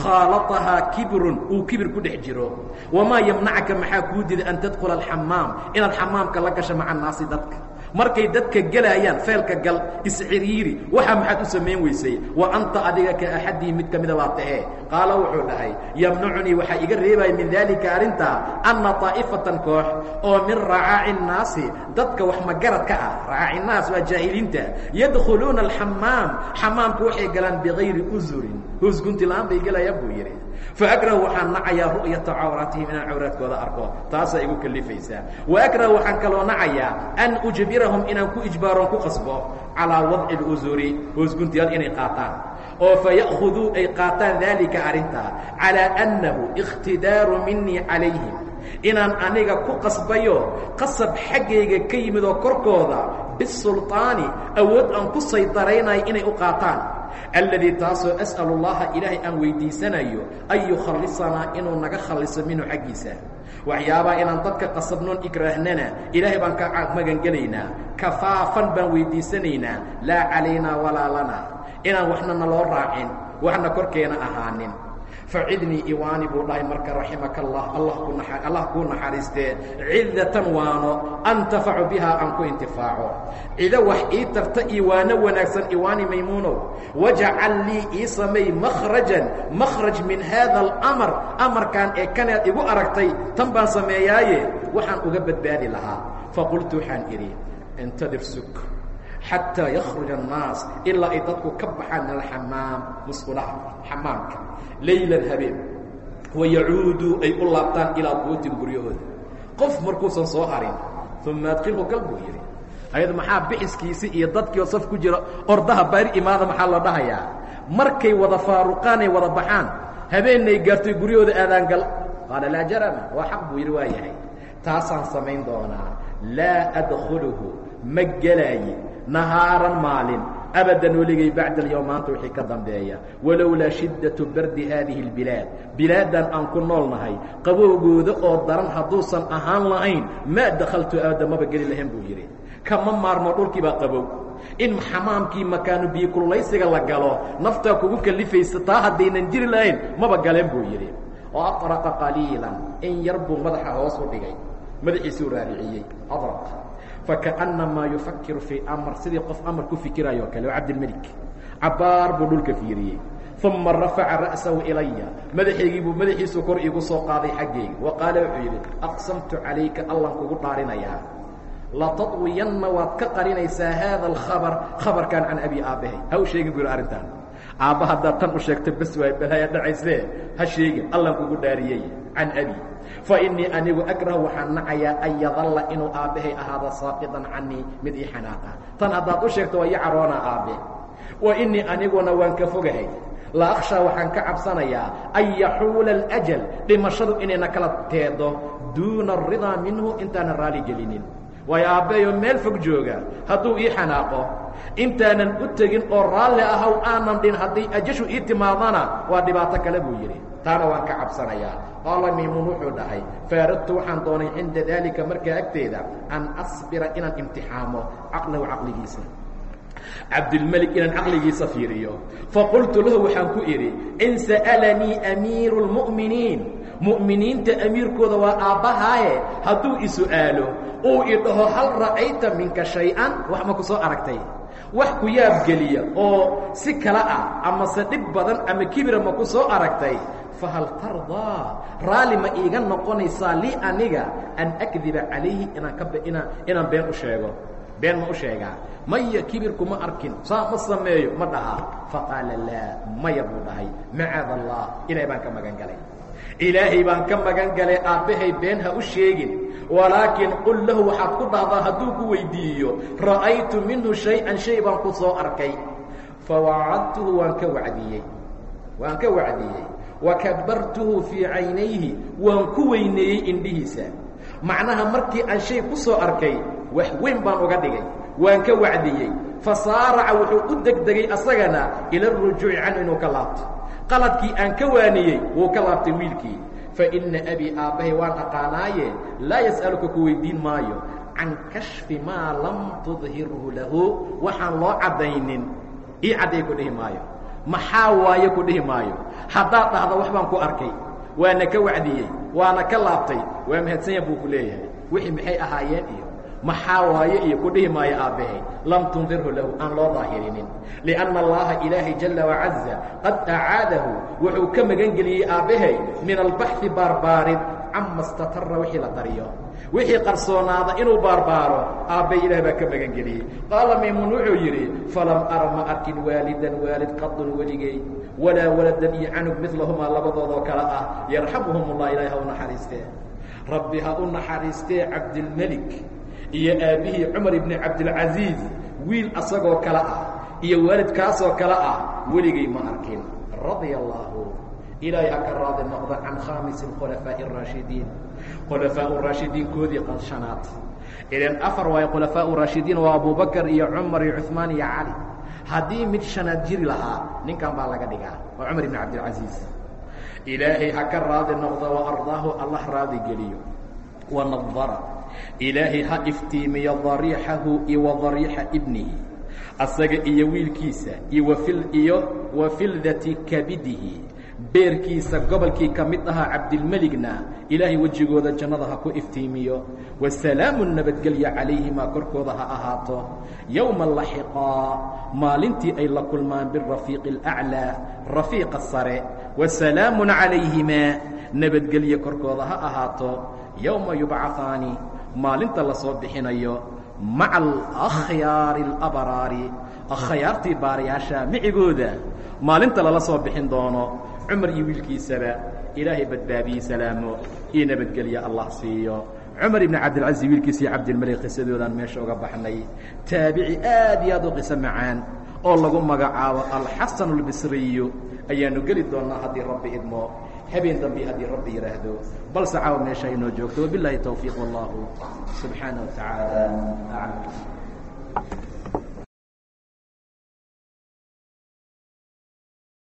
A: Khaalatahaa kibrun uu kibir ku dhex jiro. Wamaa yamnacaka maxaa kuu dida an tadkula alxamaam? Inaad xamaamka la gasho maca annaasi dadka markay dadka gelaayaan feelka gal isxiriiri waxaa maxaad u samayn weysay? Wa anta adiga ka axadii mid ka mida baa tahee qaala wuxuu dhahay yamnacunii waxaa iga reebaya min daalika arrintaa anna taa'ifatan koox oo min racaaci nnaasi dadka wax magarad ka ah racaaci naas waa jaahiliinta yadkhuluuna alxamaam xamaamka waxay galaan bigayri usurin hoosgunti la'aan bay gelayaan buu yidhi faakrahu waxaan nacayaa ru'yata cawraatihim inaan cawraadkooda arko taasaa igu kalifaysaa waakrahu waxaan kaloo nacayaa an ujbirahum inaan ku ijbaaroon ku qasbo calaa wadci اlusuri hoosguntiyaal inay qaataan oo faya'khuduu ay qaataan daalika arrintaa calaa annahu ikhtidaaru minii calayhim inaan aniga ku qasbayo qasab xaggayga ka yimid oo korkooda bisulطaani awood aan ku saydaraynayo inay u qaataan. Alladii taasoo as'alu اllaha ilaahay aan weydiisanayo an yukhallisanaa inuu naga khalliso minhu xaggiisa. Waxyaabaha inaan dadka qasabnoon igraahnana ilaahay baan ka magangelaynaa kafaafan baan weydiisanaynaa laa calaynaa walaa lanaa. Inaan waxna naloo raacin waxna korkeena ahaanin facidnii iwaani buu dhahay marka raximaka allah allah kuu naxariistee. Cidatan waano antafacu bihaa aan ku intifaaco. Cido wax ii tarta iyo waano wanaagsan iwaani maymuunow. Wajacal lii ii samay makhrajan makhraj min haada alamar amarkan ee kanaad igu aragtay tan baan sameeyaaye waxaan uga badbaadi lahaa. Faqultu waxaan idhi intadir suk xataa yakhruja annaas ilaa ay dadku ka baxaan min alxamaam musqulaha xamaamka laylan habeen. Wayacuuduu ay u laabtaan ilaa buutin guryahooda. Qof markuusan soo harin uma adqilhu kal buu yidhi ayada maxaa bixiskiisi iyo dadkiioo saf ku jira? Ordaha baari imaada maxaa loo dhahayaa? Markay wada faaruqaanay wada baxaan habeenay gaartoy guryahooda aadaangal. Qaala laa jarama. Waa xaq buu yidhi waa yahay. Taasaan samayn doonaa laa adkhuluhu ma gelaayi nahaaran maalin abadan weligay bacda alyowm maanta wixii ka dambeeya. Walowlaa shiddatu bardi haadihi اlbilaad bilaaddan aan ku nool nahay qabowgooda oo daran hadduusan ahaan lahayn maa dakhaltu abadan maba geli lahayn buu yidhi. Kama maarmo dhulkii baa qabow. In xamaamkii makaanu biyo kullaysiga la galo naftaa kugu kalifaysa taa haddaynan jiri lahayn maba galeen buu yidhi. Oo aطraqa qaliilan in yar buu madaxa hoos u dhigay. Madaxiisuu raariciyey adraq fakaأnamaa yufakiru fii amr sidii qof amar ku fikiraayo kale oo cabdilmelik cabaar buu dhulka fiiriyey uma rafaca ra'sahu ilaya madaxaygii buu madaxiisu kor iigu soo qaaday xaggayga wa qaala wuxuu yidhi aqsamtu calayka allan kugu dhaarinayaa latadwiyanna waad ka qarinaysaa haada alkhabar khabarkan can abi aabbahay ha sheegin bu yidhi arrintaan aabba haddaad tan u sheegto bas waay balhaya dhacaysee ha sheegin allan kugu dhaariyey can abi fainii anigu akrahu waxaan nacayaa an yadalla inuu aabbahay ahaado saaqidan canii mid ii xanaaqa tan haddaad u sheegto waa ii caroonaa aabbe. Wa inii aniguna waan ka fogahay. La akhshaa waxaan ka cabsanayaa an yaxuula alajal dhimashadu inayna kala teedo duuna aridaa minhu intaanan raali gelinin. Waayo aabbeeyo meel fog jooga hadduu ii xanaaqo intaanan u tegin oo raalli ahow aanan dhin haddii ajashu ii timaadana waa dhibaato kale buu yidhi taana waan ka cabsanayaa. Qaala maymuun wuxuu dhahay faaradtu waxaan doonay cinda daalika markaa agteeda an asbira inaan imtixaamo caqlahu caqligiisa. Cabdilmelik inaan caqligiisa fiiriyo. Faqultu lahu waxaan ku idhi in sa'alanii amiiru اlmu'miniin mu'miniinta amiirkooda waa aabbahaaye hadduu i su'aalo uu i dhaho hal ra'ayta minka shay-an? Wax ma ku soo aragtay. Wax ku yaabgeliya oo si kale ah amase dhib badan ama kibira ma ku soo aragtay fahal tardaa raalli ma iiga noqonaysaa lii aniga an akdiba calayhi inaan ka inaan inaan been u sheego. Been ma u sheegaa maya kibirku ma arkin. Saa ma sameeyo ma dhahaa. Faqaala laa maya buu dhahay. Macaada allah ilaahay baan ka magan galay. Ilaahay baan ka magan galay aabbahay been ha u sheegin. Walaakiin qul lahu waxaad ku dhahdaa hadduu ku weydiiyo ra'aytu minhu shay-an shay baan ku soo arkay. Fawacadtuhu waan ka wacdiyey. Waan ka wacdiyey wakabartuhu fii caynayhi waan ku weyneeyey indhihiisa macnaha markii aan shay ku soo arkay wax weyn baan uga dhigay waan ka wacdiyey fasaaraca wuxuu u degdegay asagana ila arujuuci canhu inuu ka laabto qaladkii aan ka waaniyey wuu ka laabtay wiilkii fa inna abii aabbahay waan aqaanaaye laa yas'aluka ku weydiin maayo can kashfi maa lam tudhirhu lahu waxaan loo caddaynin ii cadday ku dhihi maayo maxaa waaye ku dhihi maayo? Haddaad dhahdo wax baan ku arkay. Waana ka wacdiyey waana ka laabtay waa mahadsanya buu ku leeyahay. Wixii maxay ahaayeen iyo maxaa waaye iyo ku dhihi maayo aabbahay lam tundirhu lahu aan loo daahirinin. Lianna allaha ilaahay jalla wacaza qad acaadahu wuxuu ka magan geliyey aabbahay min albaxi baarbaarid cama statara wixii la qariyo wixii qarsoonaada inuu baarbaaro aabbay ilaah baa ka magangeliyey. Qaala maymuun wuxuu yidhi falam ara ma arkin waalidan waalid qadun weligay walaa waladan iyo canug midlahumaa labadoodoo kale ah yarxamuhum ullah ilahi ha u naxariistee. Rabbi ha u naxariistee cabdilmelik iyo aabbihii cumar ibni cabdilcasiis wiil asagoo kale ah iyo waalidkaasoo kale ah weligay ma arkin. Radia allaahu ilaahay ha ka raadi noqda can khaamisi khulafaaءi الraashidiin khulafaa raashidiin koodii shanaad ilan afar waayo khulafaa raashidiin waa abubakr iyo cumar iyo cuثmaan iyo cali haddii mid shanaad jiri lahaa ninkan baa laga dhigaa waa cumar ibn cabdilcasiis ilaahay ha ka raadi noqda وardaahu allah raadi geliyo wanadara ilaahay ha iftiimiyo dariixahu iyo wadariixa ibnihi asaga iyo wiilkiisa iyo wa fildati kabidihi beerkiisa gobolkii ka mid ahaa cabdilmeligna ilaahay wejigooda jannada ha ku iftiimiyo. Wasalaamu nabadgelya calayhimaa korkooda ha ahaato. Yowma laxiqaa maalintii ay la kulmaan birafiiqi alaclaa rafiiqa sare. Wasalaamun calayhimaa nabadgelya korkooda ha ahaato. Yowma yubcahaani maalinta la soo bixinayo. Maca alakhyaari alabraari akhyaartii baarayaasha micigooda maalinta lala soo bixin doono cumar iyo wiilkiisaba ilaahay badbaadiye salaamo iyo nabadgelye allah siiyo. Cumar ibn cabdilcaziz wiilkiisa iyo cabdilmalik qisadoodaan meesha uga baxnay. Taabici aad iyo aad u qiso macaan oo lagu magacaabo alxasan اlbisriyu ayaanu geli doonnaa haddii rabbi idmo. Habeen dambi haddii rabbi yidhaahdo balse caawa meesha inoo joogto wabilahi towfiiq wallahu subxaanaه wa aclam